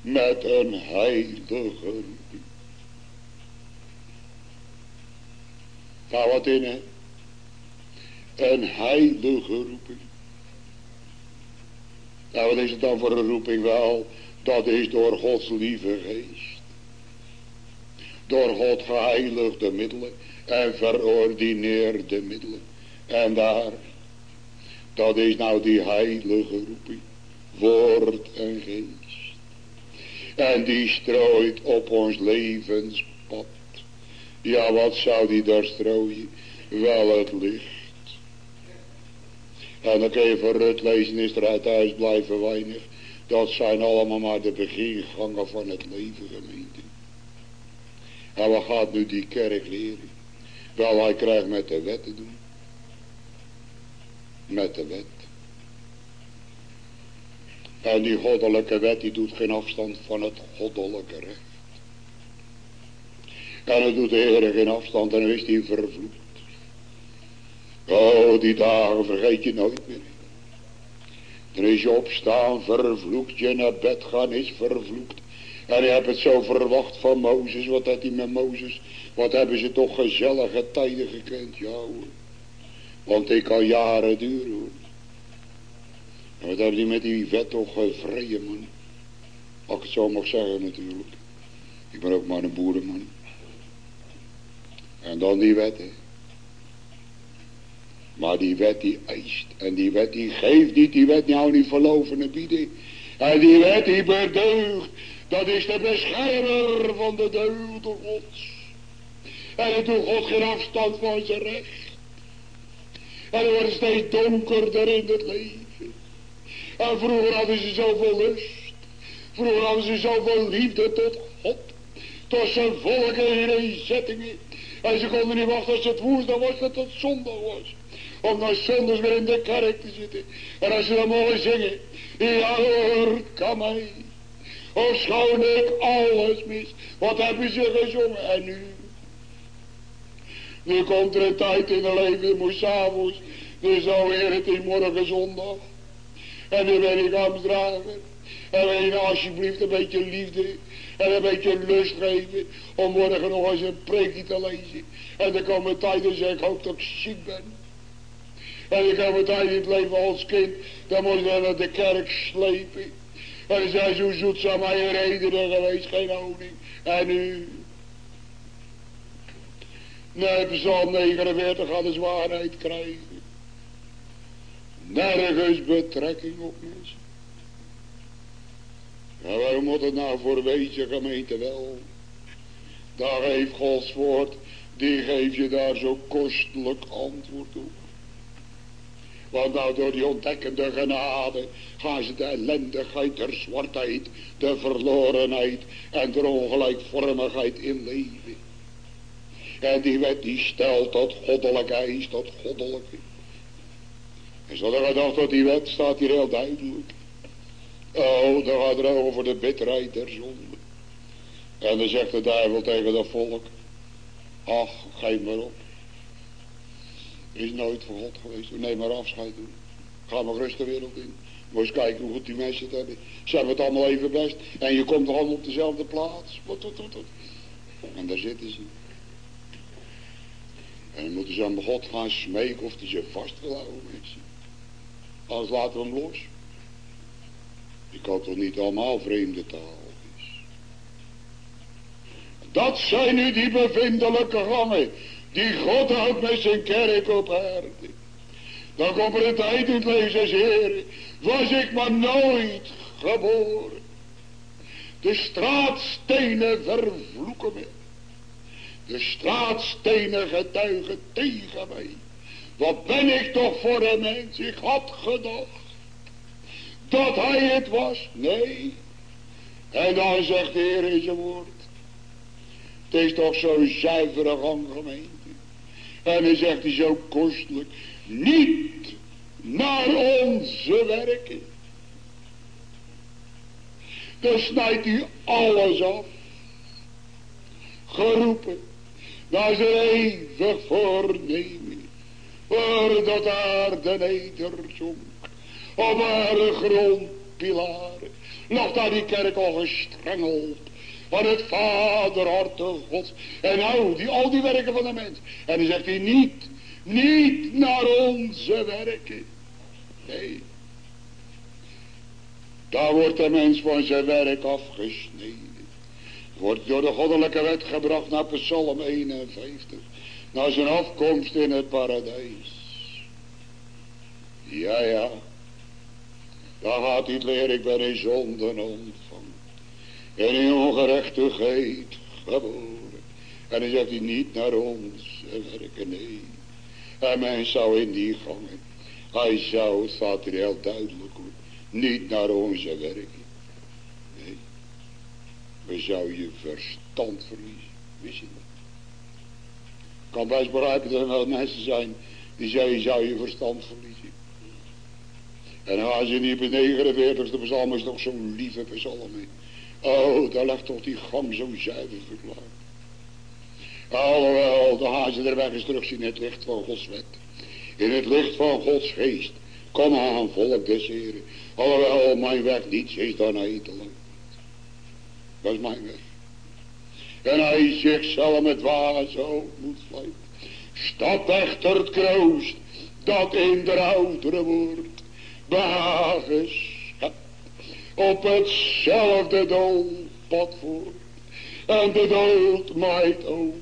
Met een heilige Ga wat in, hè. Een heilige roeping. Nou, wat is het dan voor een roeping? Wel, dat is door Gods lieve geest. Door God geheiligde middelen en verordineerde middelen. En daar, dat is nou die heilige roeping. Woord en geest. En die strooit op ons levenspad. Ja, wat zou die daar strooien? Wel het licht. En dan kun je voor Rut lezen, is er uit huis blijven weinig. Dat zijn allemaal maar de begingangen van het leven, gemeente. En wat gaat nu die kerk leren? Wel, hij krijgt met de wet te doen. Met de wet. En die goddelijke wet die doet geen afstand van het goddelijke recht. En het doet de Heer geen afstand en dan is hij vervloekt. Oh, die dagen vergeet je nooit meer. Er is je opstaan, vervloekt. Je naar bed gaan is vervloekt. En je hebt het zo verwacht van Mozes. Wat had hij met Mozes? Wat hebben ze toch gezellige tijden gekend? Ja hoor. Want ik kan jaren duren hoor. En wat hebben die met die wet toch gevreden man. Als ik het zo mag zeggen natuurlijk. Ik ben ook maar een boerenman. En dan die wet, hè. Maar die wet die eist. En die wet die geeft niet. Die wet nou niet verloven en bieden. En die wet die bedeugt. Dat is de beschermer van de deugde. En het doet God geen afstand van zijn recht. En het wordt steeds donkerder in het leven. En vroeger hadden ze zoveel lust. Vroeger hadden ze zoveel liefde tot God. Tot zijn volk in een zettingen. En ze konden niet wachten als het woensdag was dat het zondag was. Om naar zondags weer in de kerk te zitten. En als ze dan mogen zingen. Ja hoor, kan mij. Of schoon ik alles mis. Wat hebben ze gezongen? En nu? Nu komt er een tijd in het leven, moest s'avonds. Nu zou weer het in morgen zondag. En nu ben ik ambtsdrager. En wil je nou alsjeblieft een beetje liefde en een beetje lust geven om morgen nog eens een preekje te lezen. En dan komen tijden zeg ik hoop dat ik ziek ben. En dan komen tijden in het leven als kind, dan moet je naar de kerk slepen. En dan zijn zo zoetzaam aan je redenen geweest, geen honing. En nu... Nee, Psalm 49 gaat de zwaarheid krijgen. Nergens betrekking op mensen. Maar waarom moet het nou voor wezen gemeente wel? Daar heeft Gods woord, die geeft je daar zo kostelijk antwoord op. Want nou door die ontdekkende genade gaan ze de ellendigheid, de zwartheid, de verlorenheid en de ongelijkvormigheid in leven. En die wet die stelt tot goddelijke eis, tot goddelijke. En zo gedacht dat die wet staat hier heel duidelijk. Oh, dan gaat er over de bitterheid der zonde. En dan zegt de duivel tegen dat volk. Ach, geef maar op. Is nooit voor God geweest. Neem maar afscheid. Ga maar rustig de wereld in. Moet eens kijken hoe goed die mensen het hebben. Ze hebben het allemaal even best. En je komt allemaal op dezelfde plaats. En daar zitten ze. En dan moeten ze aan God gaan smeken of hij ze vast wil houden mensen. Anders laten we hem los. Ik kan toch niet allemaal vreemde taal. Dat zijn nu die bevindelijke gangen. Die God houdt met zijn kerk op aarde. Dan komt er een tijd leven, Heer. Was ik maar nooit geboren. De straatstenen vervloeken me. De straatstenen getuigen tegen mij. Wat ben ik toch voor een mens? Ik had gedacht dat hij het was. Nee. En dan zegt de Heer in zijn woord. Het is toch zo'n zuivere gang gemeente. En dan zegt hij zo kostelijk. Niet naar onze werken. Dan snijdt hij alles af. Geroepen. Naar zijn eeuwig voornemen. Voor dat aarde nederzonk op haar grondpilaren. Lag daar die kerk al gestrengeld van het vaderharte gods. En nou, die, al die werken van de mens. En dan zegt hij niet, niet naar onze werken. Nee. Daar wordt de mens van zijn werk afgesneden. Wordt door de goddelijke wet gebracht naar Psalm 51. Naar zijn afkomst in het paradijs. Ja, ja. Dan gaat hij leren, ik ben in zonden ontvangen. En in ongerechtigheid geboren. En dan zegt hij niet naar ons werken, nee. En men zou in die gangen. Hij zou, het staat er heel duidelijk op. Niet naar onze werken. Nee. We zou je verstand verliezen. Wist je dat? Ik kan best begrijpen dat er wel mensen zijn die zeggen, je zou je verstand verliezen. En als je niet op de 49ste psalm is toch zo'n lieve psalm. Oh, daar ligt toch die gang zo zuiver verklaard. Alhoewel, gaan ze er weg eens terug in het licht van Gods wet. In het licht van Gods geest. Kom aan, volk des Heren. Alhoewel, mijn weg niets is dan eindelijk. Dat is mijn weg. En hij zichzelf met wagen moet slijten. Stap echter het kroost dat in de oudere wordt behagen op hetzelfde doodpad voor. En de dood maait ook.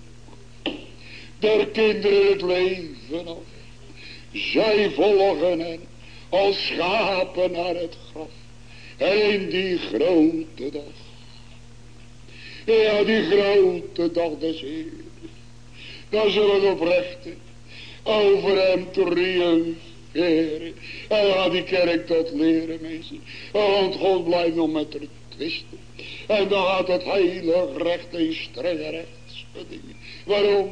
Der kinderen het leven af. Zij volgen hen als schapen naar het graf. In die grote dag. Ja, die grote dag des Heeren. Dan zullen oprechten over hem En laat die kerk tot leren, mensen. Want God blijft nog met de twisten. En dan gaat het heilig recht en strenge rechtsbedingen. Waarom?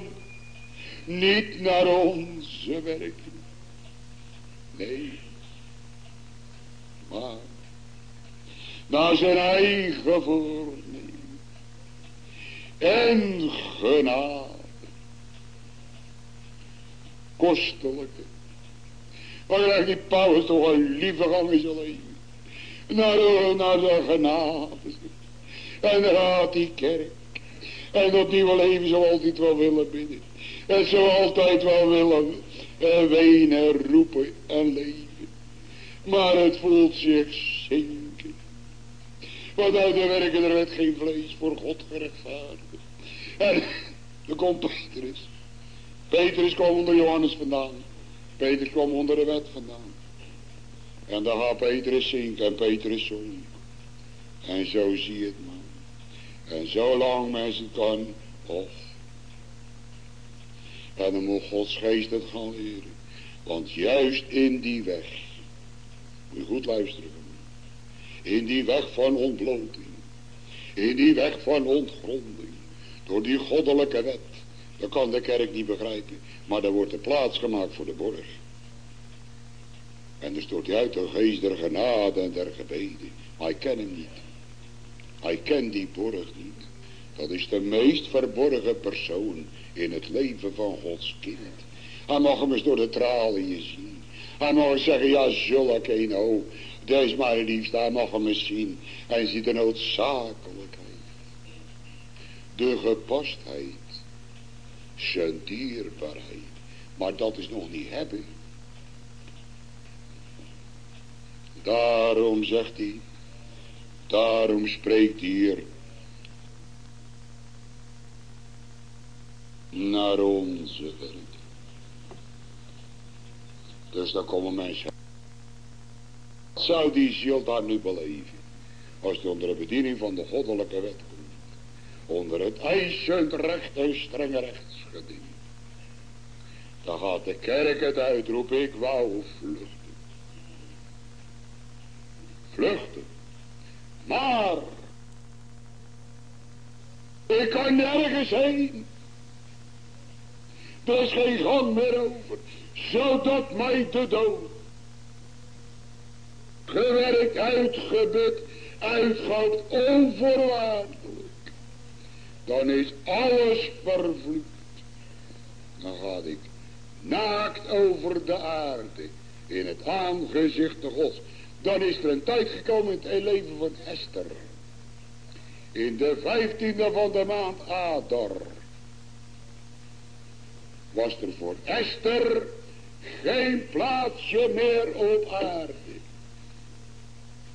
Niet naar onze werking. Nee. Maar naar zijn eigen voornemen. En genade. Kostelijke. Maar krijgt die Paulus toch een lieve gang in zijn leven. Naar naar de genade. En dan gaat die kerk. En dat nieuwe leven zou altijd wel willen bidden. En zou altijd wel willen en wenen, roepen en leven. Maar het voelt zich zinken. Want uit de werken er werd geen vlees voor God gerechtvaardigd. En dan komt Petrus. Petrus kwam onder Johannes vandaan. Petrus kwam onder de wet vandaan. En dan gaat Petrus zinken en Petrus zong. En zo zie je het man. En zolang mensen kan, of. En dan moet Gods geest het gaan leren. Want juist in die weg, moet je goed luisteren. In die weg van ontbloting. In die weg van ontgronding. Door die goddelijke wet. Dat kan de kerk niet begrijpen. Maar daar wordt er plaats gemaakt voor de borg. En er stort hij uit de geest der genade en der gebeden. Maar ik ken hem niet. Hij kent die borg niet. Dat is de meest verborgen persoon in het leven van Gods kind. Hij mag hem eens door de traliën zien. Hij mag zeggen, ja zulke een oh, deze is mijn liefste. Hij mag hem eens zien. Hij ziet de noodzakelijkheid. De gepastheid. Zijn dierbaarheid. Maar dat is nog niet hebben. Daarom zegt hij. Daarom spreekt hij hier. Naar onze werk. Dus dan komen mensen. Wat zou die ziel daar nu beleven? Als hij onder de bediening van de goddelijke wet komt. Onder het eisend recht en strenge Dan gaat de kerk het uitroepen. Ik wou vluchten. Vluchten. Maar. Ik kan nergens heen. Er is geen gang meer over. Zodat mij de dood gewerkt, uitgebut, uitgehoudt, onvoorwaardelijk. Dan is alles vervloekt. Dan ga ik naakt over de aarde, in het aangezicht de Gods. Dan is er een tijd gekomen in het leven van Esther. In de vijftiende van de maand Adar. Was er voor Esther geen plaatsje meer op aarde.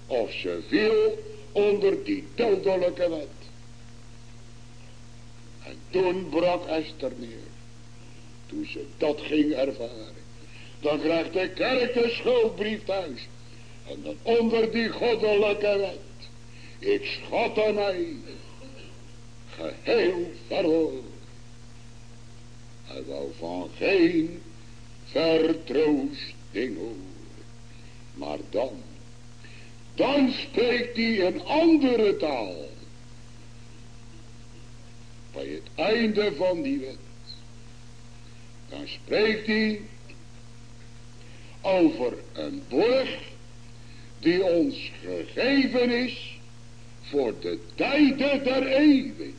Of ze viel onder die dodelijke wet. En toen brak Esther neer. Toen ze dat ging ervaren. Dan krijgt de kerk de schuldbrief thuis. En dan onder die goddelijke wet. Ik schatte mij. Geheel verloren. Hij wou van geen vertroosting horen. Maar dan dan spreekt hij een andere taal. Bij het einde van die wet. Dan spreekt hij over een borg die ons gegeven is voor de tijden der eeuwen.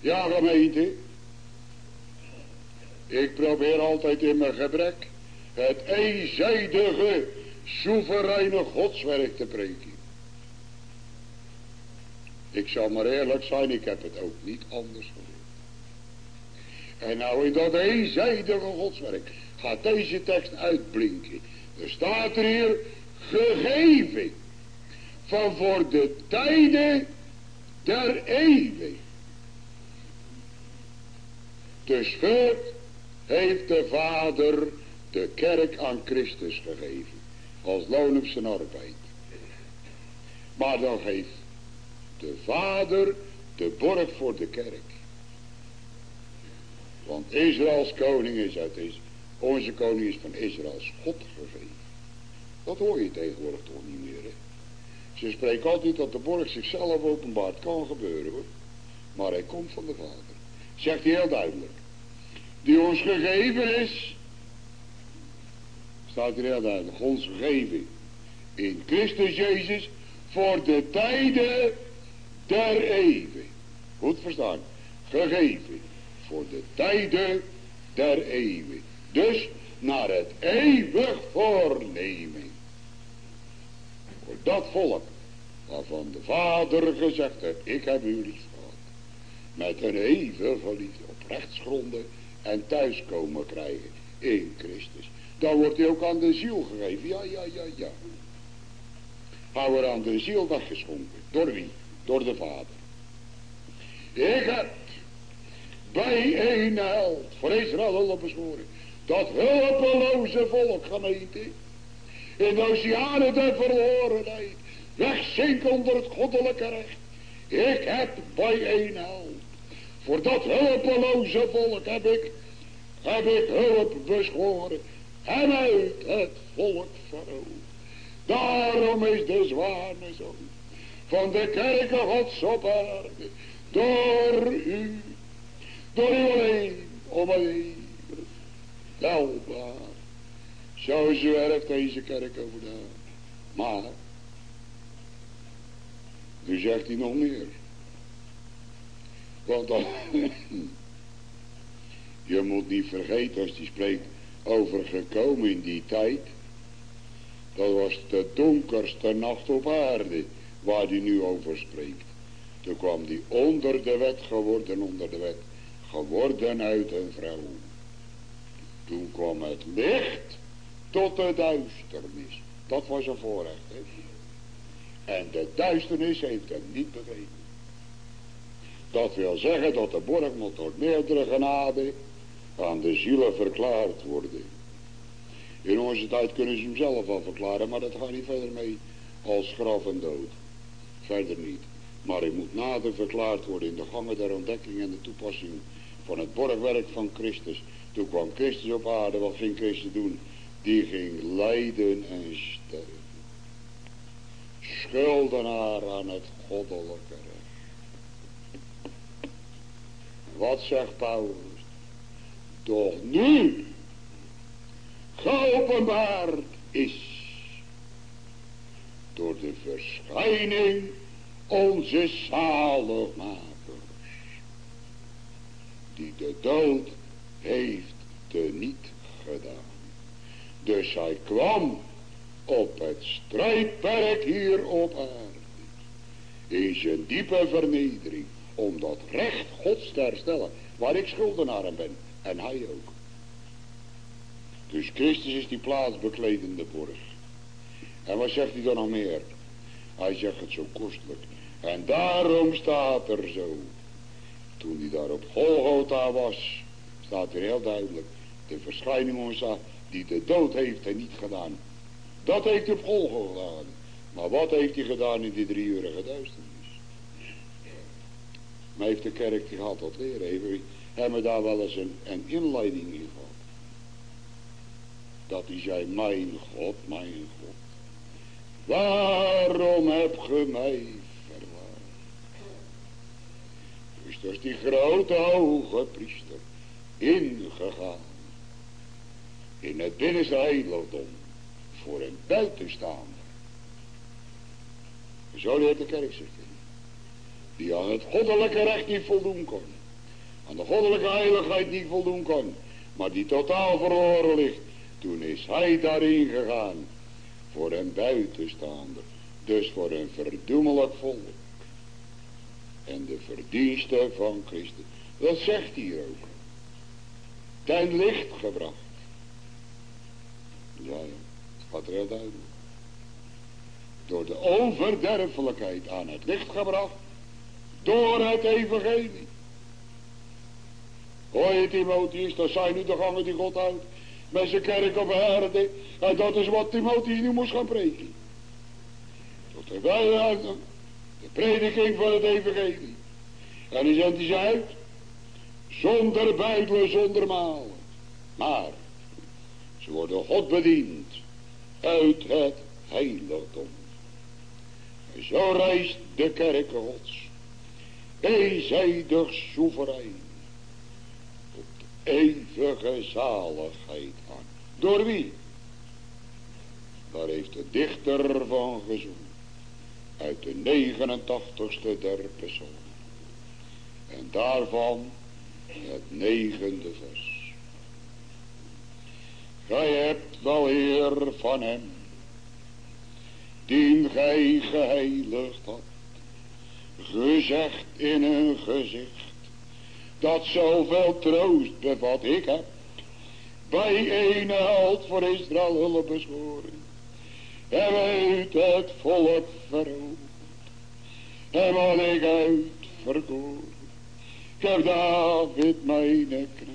Ja gemeente, ik probeer altijd in mijn gebrek het eenzijdige soevereine godswerk te preken. Ik zal maar eerlijk zijn, ik heb het ook niet anders geleerd. En nou in dat eenzijdige godswerk gaat deze tekst uitblinken. Er staat er hier, gegeven van voor de tijden der eeuwen. De schuld heeft de Vader de kerk aan Christus gegeven. Als loon op zijn arbeid. Maar dan geeft de Vader de borg voor de kerk. Want Israëls koning is uit is. Onze koning is van Israëls God gegeven. Dat hoor je tegenwoordig toch niet meer. Hè? Ze spreken altijd dat de borg zichzelf openbaart. Kan gebeuren hoor. Maar hij komt van de Vader. Zegt hij heel duidelijk. Die ons gegeven is. Staat hier heel duidelijk. Ons gegeven. In Christus Jezus. Voor de tijden der eeuwen. Goed verstaan. Gegeven. Voor de tijden der eeuwen. Dus naar het eeuwig voornemen. Voor dat volk. Waarvan de vader gezegd heeft. Ik heb u lief gehad. Met een eeuwige liefde. Op rechtsgronden. En thuiskomen krijgen. In Christus. Dan wordt hij ook aan de ziel gegeven. Ja, ja, ja, ja. Hou er aan de ziel weggeschonken. Door wie? Door de Vader. Ik heb bij voor Israël hulp beschoren. Dat hulpeloze volk gemeente. In de oceanen der verlorenheid. Wegzinken onder het goddelijke recht. Ik heb bij. Voor dat hulpeloze volk heb ik, heb ik hulp beschoren. En uit het volk veroverd. Daarom is de zwanezoon van de kerken gods op aarde. Door u, door u alleen, om alleen, welbaar. Zo zwerft deze kerk over Maar, nu zegt hij nog meer. Want dan, je moet niet vergeten als hij spreekt over gekomen in die tijd. Dat was de donkerste nacht op aarde waar hij nu over spreekt. Toen kwam hij onder de wet geworden, onder de wet, geworden uit een vrouw. Toen kwam het licht tot de duisternis. Dat was een voorrecht. En de duisternis heeft hem niet begrepen. Dat wil zeggen dat de borg moet door meerdere genade aan de zielen verklaard worden. In onze tijd kunnen ze hem zelf al verklaren, maar dat gaat niet verder mee als graf en dood. Verder niet. Maar hij moet nader verklaard worden in de gangen der ontdekking en de toepassing van het borgwerk van Christus. Toen kwam Christus op aarde, wat ging Christus doen? Die ging lijden en sterven. Schuldenaar aan het goddelijke recht. Wat zegt Paulus? Doch nu geopenbaard is door de verschijning onze zaligmakers, die de dood heeft niet gedaan. Dus hij kwam op het strijdperk hier op aarde, in zijn diepe vernedering, om dat recht Gods te herstellen, waar ik schuldenaar aan ben, en hij ook. Dus Christus is die plaatsbekledende borg. En wat zegt hij dan nog meer? Hij zegt het zo kostelijk. En daarom staat er zo. Toen hij daar op Golgotha was, staat er heel duidelijk. De verschijning ons die de dood heeft en niet gedaan. Dat heeft hij op Golgotha gedaan. Maar wat heeft hij gedaan in die drieurige duisternis? Maar heeft de kerk die gehad dat leren? Hebben, hebben daar wel eens een, een inleiding in gehad? Dat hij zei, mijn God, mijn God. Waarom heb ge mij Is die grote hoge priester ingegaan. In het binnenste heiligdom. Voor een buitenstaander. Zo leert de kerk zich Die aan het goddelijke recht niet voldoen kon. Aan de goddelijke heiligheid niet voldoen kon. Maar die totaal verloren ligt. Toen is hij daarin gegaan voor een buitenstaander. Dus voor een verdoemelijk volk. En de verdiensten van Christus. Dat zegt hij ook. Ten licht gebracht. Ja, ja. Het gaat er heel duidelijk. door de overderfelijkheid aan het licht gebracht, door het evangelie. Hoor je Timotheus, dat zijn nu de gangen die God houdt, met zijn kerk op aarde, en dat is wat Timotheus nu moest gaan preken. Tot de, de prediking van het evangelie. En die zendt hij ze uit, zonder buidelen, zonder malen. Maar, ze worden God bediend uit het heiligdom. En zo reist de kerk gods, eenzijdig soeverein, tot eeuwige zaligheid aan. Door wie? Daar heeft de dichter van gezongen, uit de 89ste der persoon. En daarvan het negende vers. Gij hebt wel Heer van hem, die gij geheiligd had, gezegd in een gezicht, dat zoveel troost bevat ik heb, bij een held voor Israël hulp beschoren, en uit het volk verhoogd, en wat ik uitverkoren. Ik heb David mijn knecht,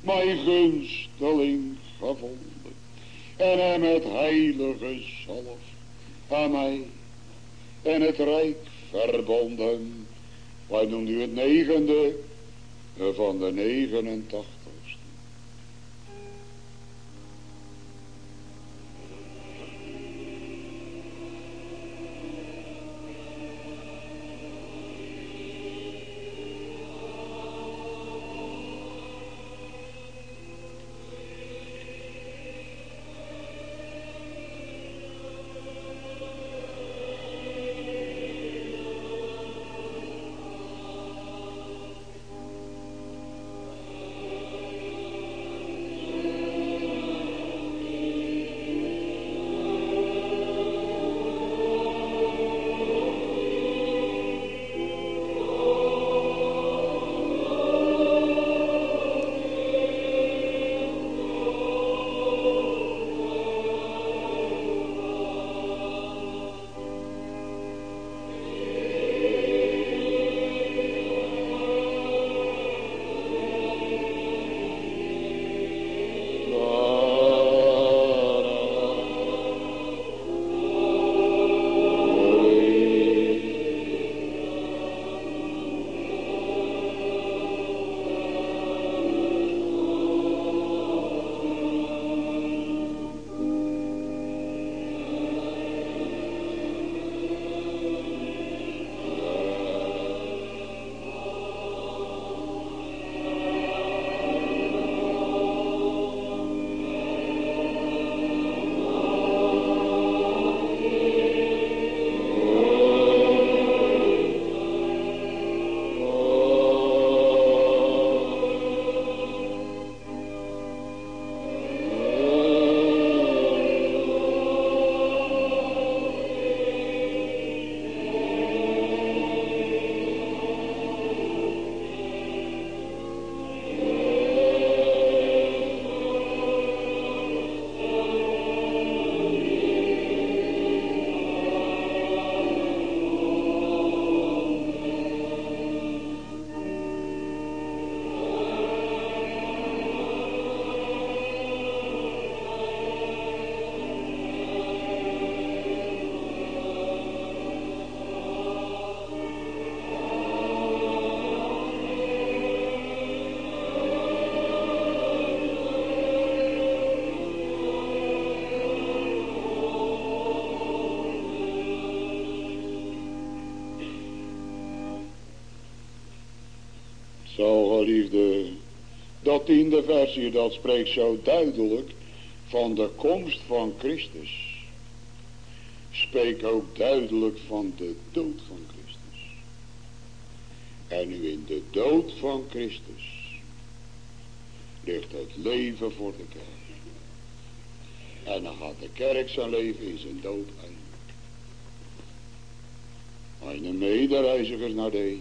mijn gunsteling gevonden. En hem met heilige zalf aan mij en het rijk verbonden. Wij noemen u het negende van de 89. Dat tiende versie, dat spreekt zo duidelijk van de komst van Christus. Spreekt ook duidelijk van de dood van Christus. En nu in de dood van Christus ligt het leven voor de kerk. En dan gaat de kerk zijn leven in zijn dood eindigen. Mijn medereizigers naar de.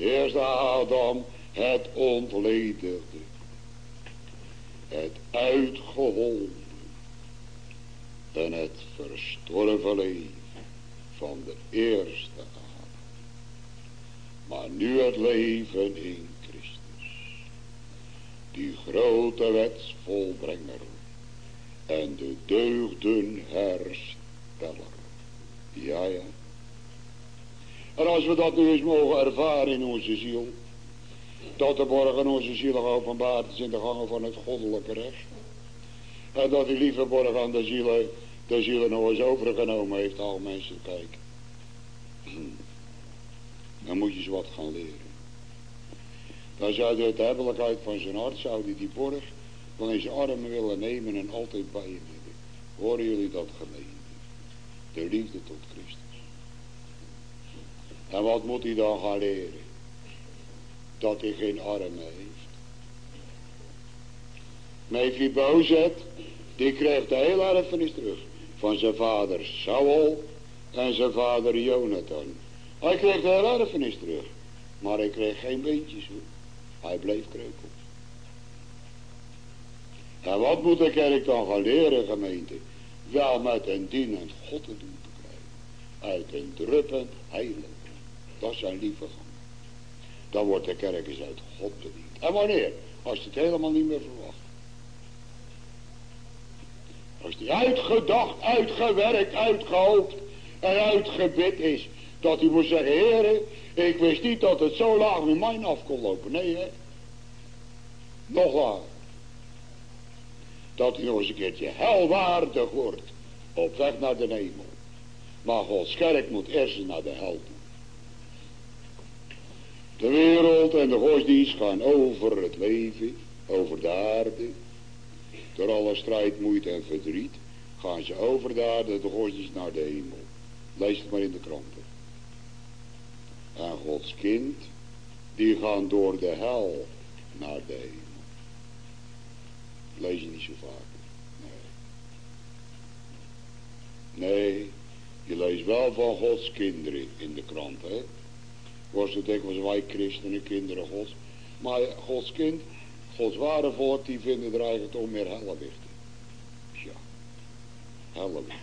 Eerste Adam het ontledigde, het uitgeholde, en het verstorven leven van de eerste Adam. Maar nu het leven in Christus. Die grote wetsvolbrenger en de deugden hersteller. Ja, ja. En als we dat nu eens mogen ervaren in onze ziel, dat de borgen onze ziel geopenbaard is in de gangen van het goddelijke recht. En dat die lieve borg aan de zielen, de zielen nog eens overgenomen heeft, al mensen kijken. Dan moet je ze wat gaan leren. Dan zou de hebbelijkheid van zijn hart, zou die die borg van in zijn armen willen nemen en altijd bij hem hebben. Horen jullie dat gemeente? De liefde tot Christus. En wat moet hij dan gaan leren? Dat hij geen armen heeft. Mephibozet, die kreeg de hele erfenis terug. Van zijn vader Saul en zijn vader Jonathan. Hij kreeg de hele erfenis terug. Maar hij kreeg geen beentjes hoor. Hij bleef kreupel. En wat moet de kerk dan gaan leren gemeente? Wel met een dienend God te doen te krijgen. Uit een druppend heilig. Dat zijn lieve gangen. Dan wordt de kerk eens uit God bediend. En wanneer? Als je het helemaal niet meer verwacht. Als die uitgedacht, uitgewerkt, uitgehoopt en uitgebid is. Dat hij moet zeggen, heren, ik wist niet dat het zo laag met mijn af kon lopen. Nee, hè. Nog lager. Dat hij nog eens een keertje helwaardig wordt. Op weg naar de hemel. Maar Gods kerk moet eerst naar de hel toe. De wereld en de godsdienst gaan over het leven, over de aarde. Door alle strijd, moeite en verdriet gaan ze over de aarde, de godsdienst naar de hemel. Lees het maar in de kranten. En Gods kind, die gaan door de hel naar de hemel. Lees je niet zo vaak. Nee. Nee, je leest wel van Gods kinderen in de krant, hè was het dikwijls wij christenen, kinderen gods. Maar gods kind, gods ware volk, die vinden er eigenlijk toch meer hellewichten. Ja, hellewicht.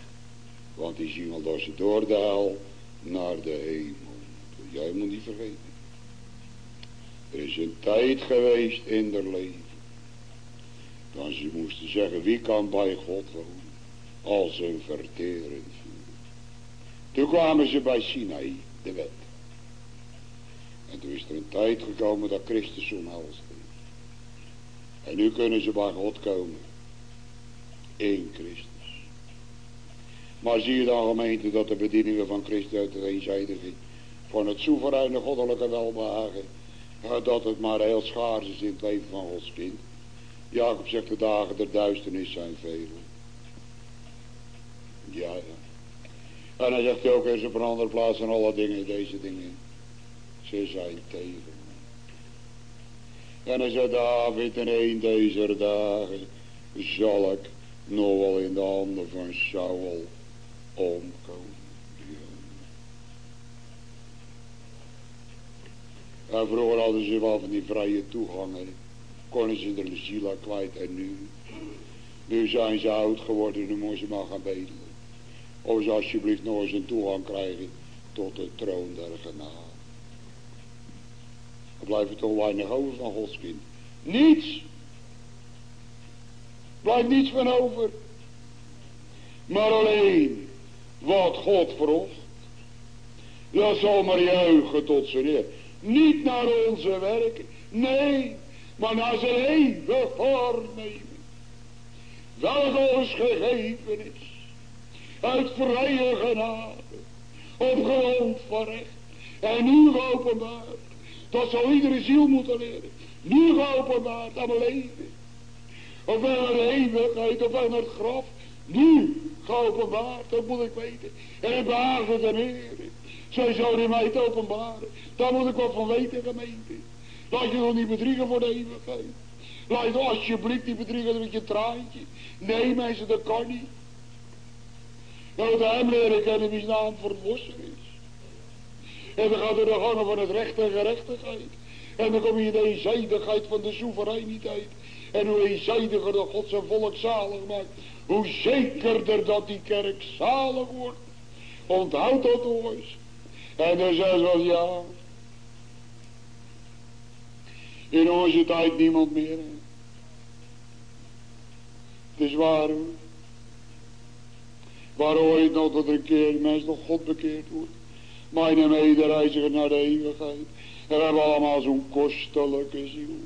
Want die zien wel dat ze door de hel naar de hemel. Jij moet niet vergeten. Er is een tijd geweest in der leven. Dan ze moesten zeggen, wie kan bij God wonen? Als een verterend vuur. Toen kwamen ze bij Sinai, de wet. En toen is er een tijd gekomen dat Christus omhelst En nu kunnen ze bij God komen. In Christus. Maar zie je dan gemeente dat de bedieningen van Christus uit het eenzijdige van het soevereine goddelijke welbehagen, dat het maar heel schaars is in het leven van Gods kind. Jacob zegt de dagen der duisternis zijn vele. Ja, ja. En hij zegt ook eens op een andere plaats en alle dingen, deze dingen. Ze zijn tegen En hij zei David in een deze dagen zal ik nog wel in de handen van Saul omkomen. En vroeger hadden ze wel van die vrije toegangen. Konden ze de ziel kwijt en nu. Nu zijn ze oud geworden, nu moeten ze maar gaan bedelen. Of ze alsjeblieft nog eens een toegang krijgen tot de troon der genade. Er blijft toch weinig over van Gods kind. Niets. Blijft niets van over. Maar alleen wat God verhoft. Dat zal maar juichen tot zijn eer. Niet naar onze werken. Nee. Maar naar zijn eeuwig voornemen. Welke ons gegeven is. Uit vrije genade. Op grond van recht. En nu openbaar dat zou iedere ziel moeten leren. Nu geopenbaard aan mijn leven. Of naar de eeuwigheid, of naar het graf. Nu geopenbaard, dat moet ik weten. En ik behaag het aan Heer. Zij zou mij het openbaren. Daar moet ik wat van weten, gemeente. Laat je nog niet bedriegen voor de eeuwigheid. Laat je alsjeblieft niet bedriegen met je traantje. Nee mensen, dat kan niet. Nou, de hem leren kennen wie naam verlossen is. En dan gaat er de gangen van het recht en gerechtigheid. En dan kom je in de eenzijdigheid van de soevereiniteit. En hoe eenzijdiger de God zijn volk zalig maakt. Hoe zekerder dat die kerk zalig wordt. Onthoud dat eens. En dan zei ze ja. In onze tijd niemand meer. Het is waar hoor. Waar ooit nog dat er een keer mens nog God bekeerd wordt. Mijn medereiziger naar de eeuwigheid. En we hebben allemaal zo'n kostelijke ziel.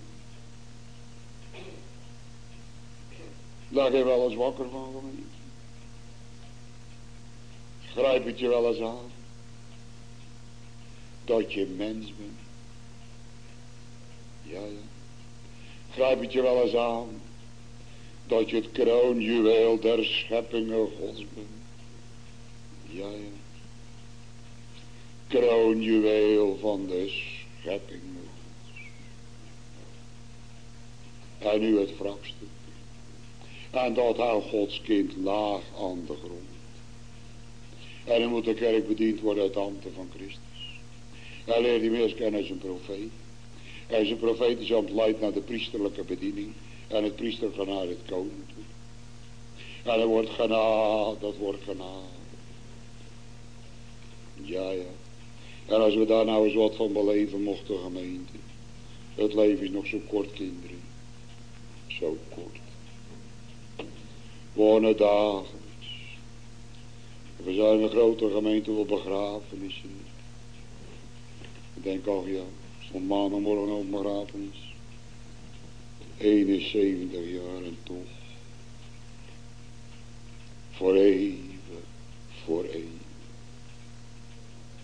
Daar je wel eens wakker van gemeente. Grijp het je wel eens aan. Dat je mens bent. Ja, ja. Grijp het je wel eens aan. Dat je het kroonjuweel der scheppingen gods bent. Ja, ja. Kroonjuweel van de schepping. En nu het vraagstuk. En dat houdt Gods kind laag aan de grond. En dan moet de kerk bediend worden uit de handen van Christus. Hij leert hem eerst kennen als een profeet. En zijn profetisch ambt leidt naar de priesterlijke bediening. En het priester gaat naar het koning. En er wordt genade, dat wordt genade. Ja, ja. En als we daar nou eens wat van beleven mochten, gemeente. Het leven is nog zo kort, kinderen. Zo kort. Wonen dagelijks. We zijn een grote gemeente wil begrafenissen. Ik denk al, ja, stond maandagmorgen op begrafenis. 71 jaar en toch. Voor even, voor even.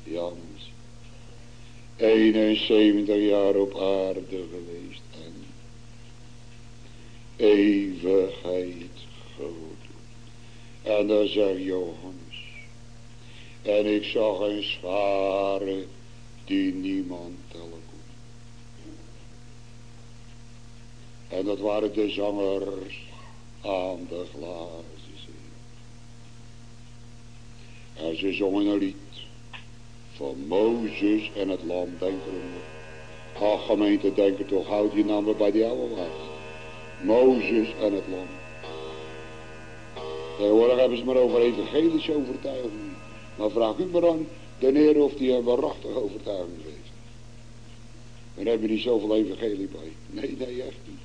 Ja, mensen. 71 jaar op aarde geweest en eeuwigheid geworden. En dan zegt Johannes. En ik zag een schare die niemand tellen kon. En dat waren de zangers aan de glazen zee. En ze zongen een lied van Mozes en het land. Denk erom. Ach gemeente, denk er toch, houd die namen bij die oude wacht. Mozes en het land. Tegenwoordig hebben ze maar over evangelische overtuiging. Maar vraag u maar aan de heer of die een waarachtige overtuiging heeft. Dan heb je niet zoveel evangelie bij. Nee, nee, echt niet.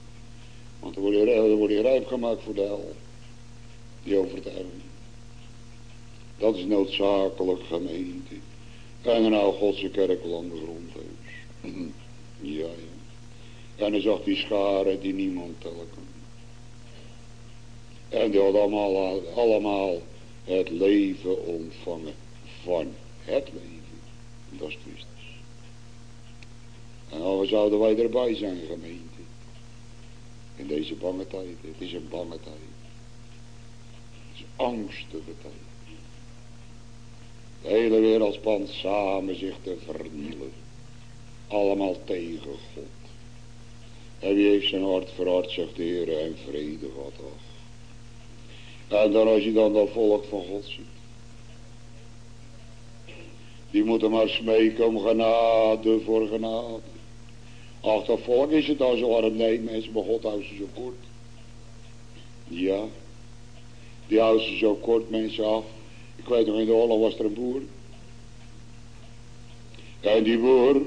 Want dan word je, dan word je rijp gemaakt voor de hel. Die overtuiging. Dat is noodzakelijk gemeente. En nou Godse kerk de grond heeft. Ja, ja. En dan zag die scharen die niemand tellen kan. En die hadden allemaal, allemaal het leven ontvangen van het leven. Dat is Christus. En dan zouden wij erbij zijn gemeente. In deze bange tijd. Het is een bange tijd. Het is angstige tijd. De hele wereld spant samen zich te vernielen. Allemaal tegen God. En wie heeft zijn hart verhard, zegt de Heer, en vrede wat toch. En dan als je dan dat volk van God ziet. Die moeten maar smeken om genade voor genade. Ach, dat volk is het al zo arm. Nee, mensen, maar God houdt ze zo kort. Ja. Die houdt ze zo kort, mensen, af. Ik weet nog, in de oorlog was er een boer. En die boer,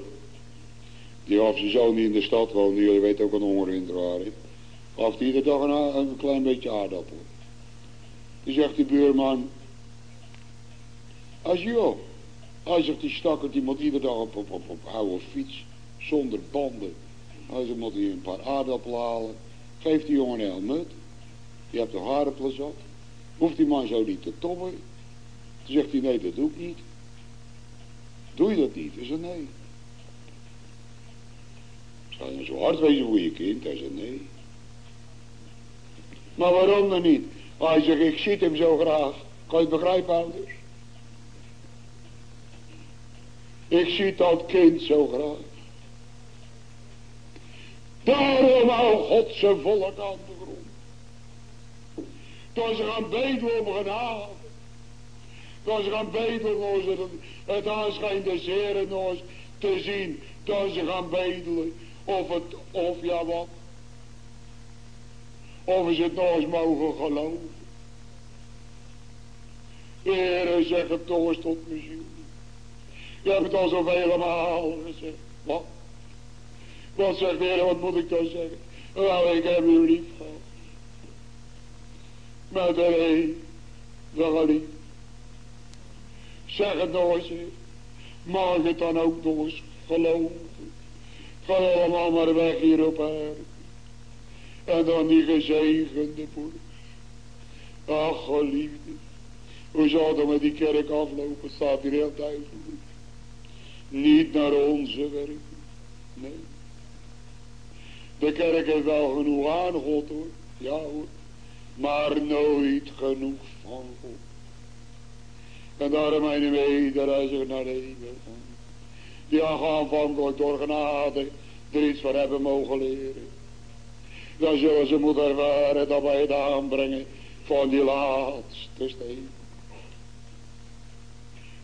die of zijn zoon die in de stad woonde, jullie weten ook een hongerwinter waren, gaf iedere dag een, een klein beetje aardappel. Die zegt die buurman, als joh, hij zegt die stakker, die moet iedere dag op, op, op, op oude fiets, zonder banden. Hij zegt, moet hij een paar aardappelen halen. Geeft die jongen een helmet. Die hebt de aardappelen zat. Hoeft die man zo niet te tobben. Toen zegt hij, nee, dat doe ik niet. Doe je dat niet? Hij zegt, nee. Zou je zo hard wezen voor je kind? Hij zegt, nee. Maar waarom dan niet? Hij zegt, ik zie hem zo graag. Kan je het begrijpen, ouders? Ik zie dat kind zo graag. Daarom hou God zijn volk aan de grond. Toen ze gaan bedelen om genade. Toen ze gaan bedelen om het, aanschijn des Heren nog te zien. Toen ze gaan bedelen of het, of ja wat. Of is het nog eens mogen geloven. Heere, zeg het toch eens tot mijn ziel. Je hebt het al zoveel malen gezegd. Wat? Wat zegt de wat moet ik dan zeggen? Wel, ik heb u lief gehad. Met een de lief. Zeg het nog eens. Mag het dan ook nog eens geloven. Ga allemaal maar weg hier op aarde. En dan die gezegende poeder. Ach, geliefde. Hoe zou het met die kerk aflopen? Staat hier heel duidelijk. Niet naar onze werk. Nee. De kerk heeft wel genoeg aan God hoor. Ja hoor. Maar nooit genoeg van God. En daarom mijn wederreiziger naar de hemel Die aanvankelijk door genade er iets van hebben mogen leren. Dan zullen ze moeten ervaren dat wij het aanbrengen van die laatste steen.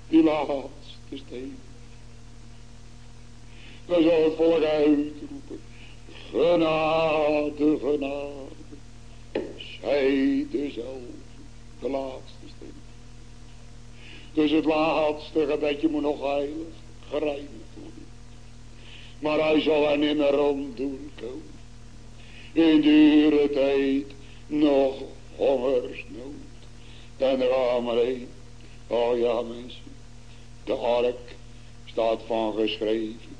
Die laatste steen. Dan zal het volk uitroepen. Genade, genade. Zij dezelfde. De laatste. Dus het laatste gebedje moet nog heilig, gereinigd worden. Maar hij zal er niet meer om doen komen. In dure tijd nog hongersnood. En er gaan. Oh ja mensen. De ark staat van geschreven.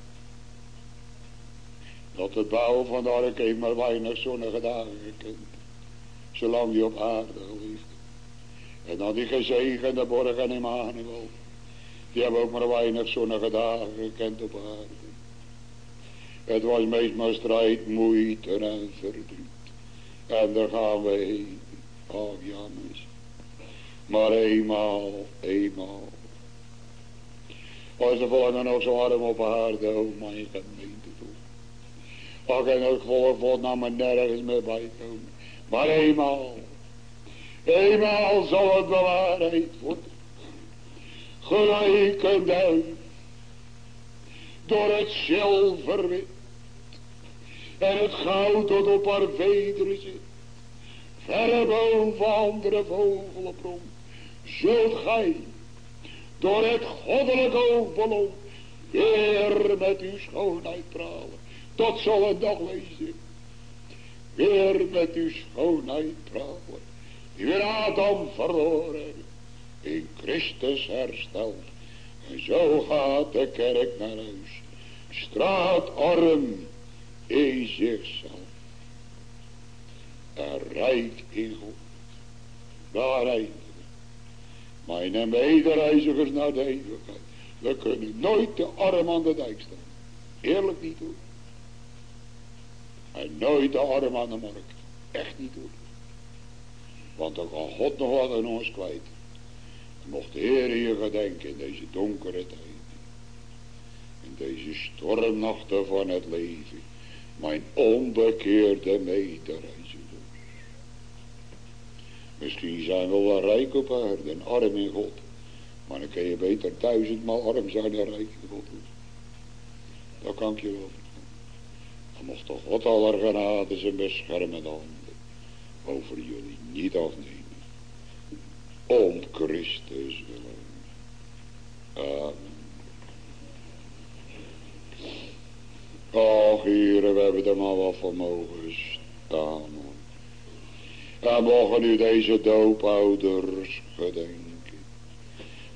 Dat het bouwen van de ark heeft maar weinig zonnige dagen gekend. Zolang die op aarde leeft. En dan die gezegende borg en Emmanuel. Die hebben ook maar weinig zonnige dagen gekend op aarde. Het was meest maar strijd, moeite en verdriet. En daar gaan we heen. Oh. Maar eenmaal, eenmaal. Was de volgende nog zo arm op aarde, oh mijn gemeente toe. Ach en het volk wordt nou maar nergens meer bij komen. Maar eenmaal, eenmaal zal het bewaarheid worden. Gelijkend door het zilverwit en het goud dat op haar vederen zit. Verre boven andere vogelprom zult gij door het goddelijke oogballon weer met uw schoonheid pralen. Tot zal het dag wezen. Weer met uw schoonheid pralen. Weer Adam verloren in Christus hersteld. En zo gaat de kerk naar huis. Straatarm in zichzelf. En rijk in God. Daar eindigen. Mijn medereizigers naar de eeuwigheid. We kunnen nooit de arm aan de dijk staan. Eerlijk niet hoor. En nooit de arm aan de markt. Echt niet hoor. Want dan kan God nog wat aan ons kwijt. Mocht de Heer hier gedenken in deze donkere tijd. In deze stormnachten van het leven. Mijn onbekeerde medereizigers. Misschien zijn we wel rijk op aarde en arm in God. Maar dan kun je beter duizendmaal arm zijn en rijk in God. Dat kan ik je wel vertellen. Dan mocht toch God aller genade zijn beschermende handen over jullie niet afnemen. Om Christus willen. Amen. Ach, heren, we hebben er maar wat van mogen staan. En mogen u deze doopouders gedenken.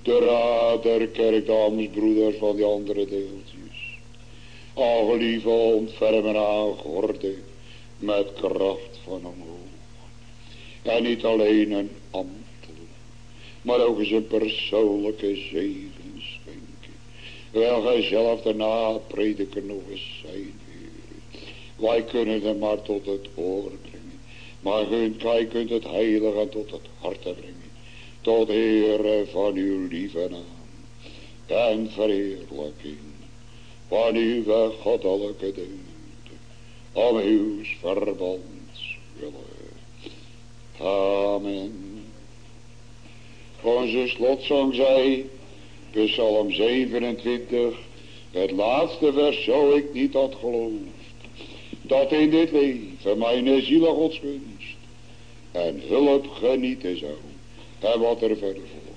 De raad der kerkdamesbroeders van die andere deeltjes. Ach, lieve ontfermen aangorden met kracht van omhoog. En niet alleen een ambtelijk, maar ook eens een persoonlijke zegen schenken. Wel gij daarna prediker nog eens zijn, Heer. Wij kunnen er maar tot het oor brengen. Maar gij kunt het heilige tot het hart brengen. Tot ere van uw lieve naam. En verheerlijking van uw goddelijke deugd. Om uw verbonds willen. Amen. Onze slotzong zei, Psalm 27, het laatste vers zo ik niet had geloofd, dat in dit leven mijn ziel Gods gunst en hulp genieten zou. En wat er verder volgt.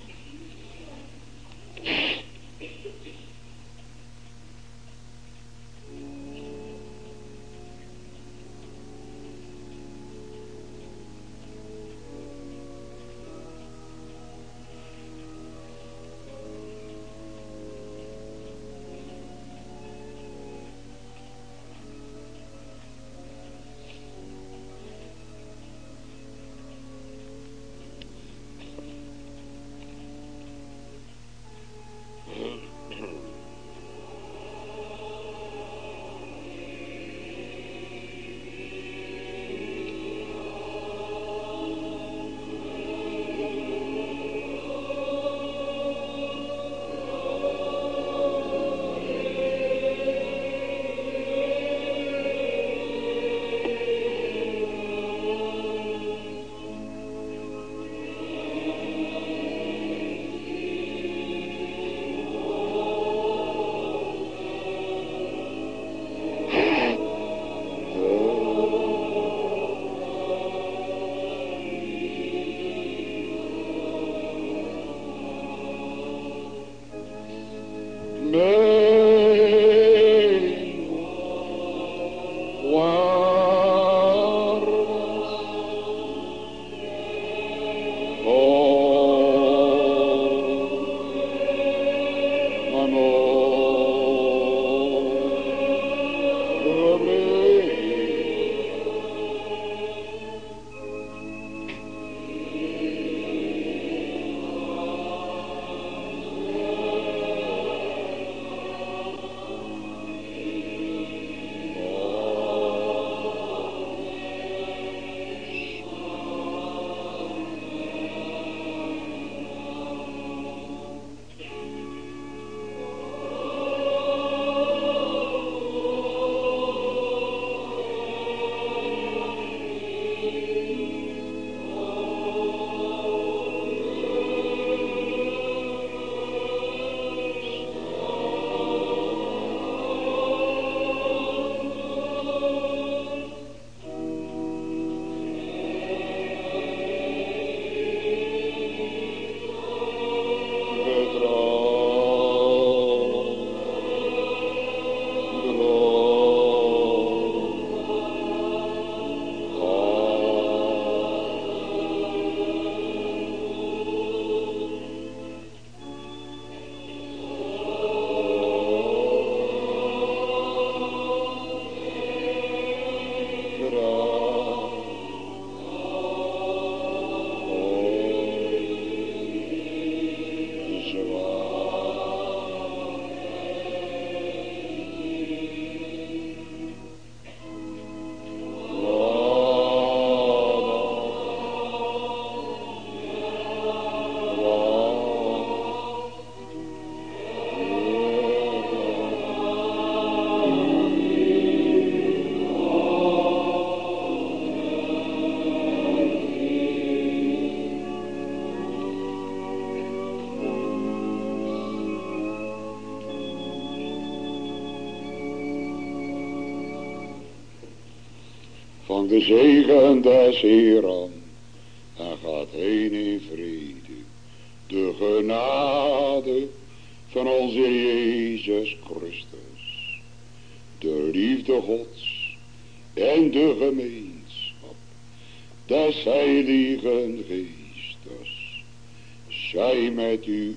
De zegen des Heeren. En gaat heen in vrede. De genade van onze Jezus Christus. De liefde Gods en de gemeenschap des Heiligen Geestes. Zij met u.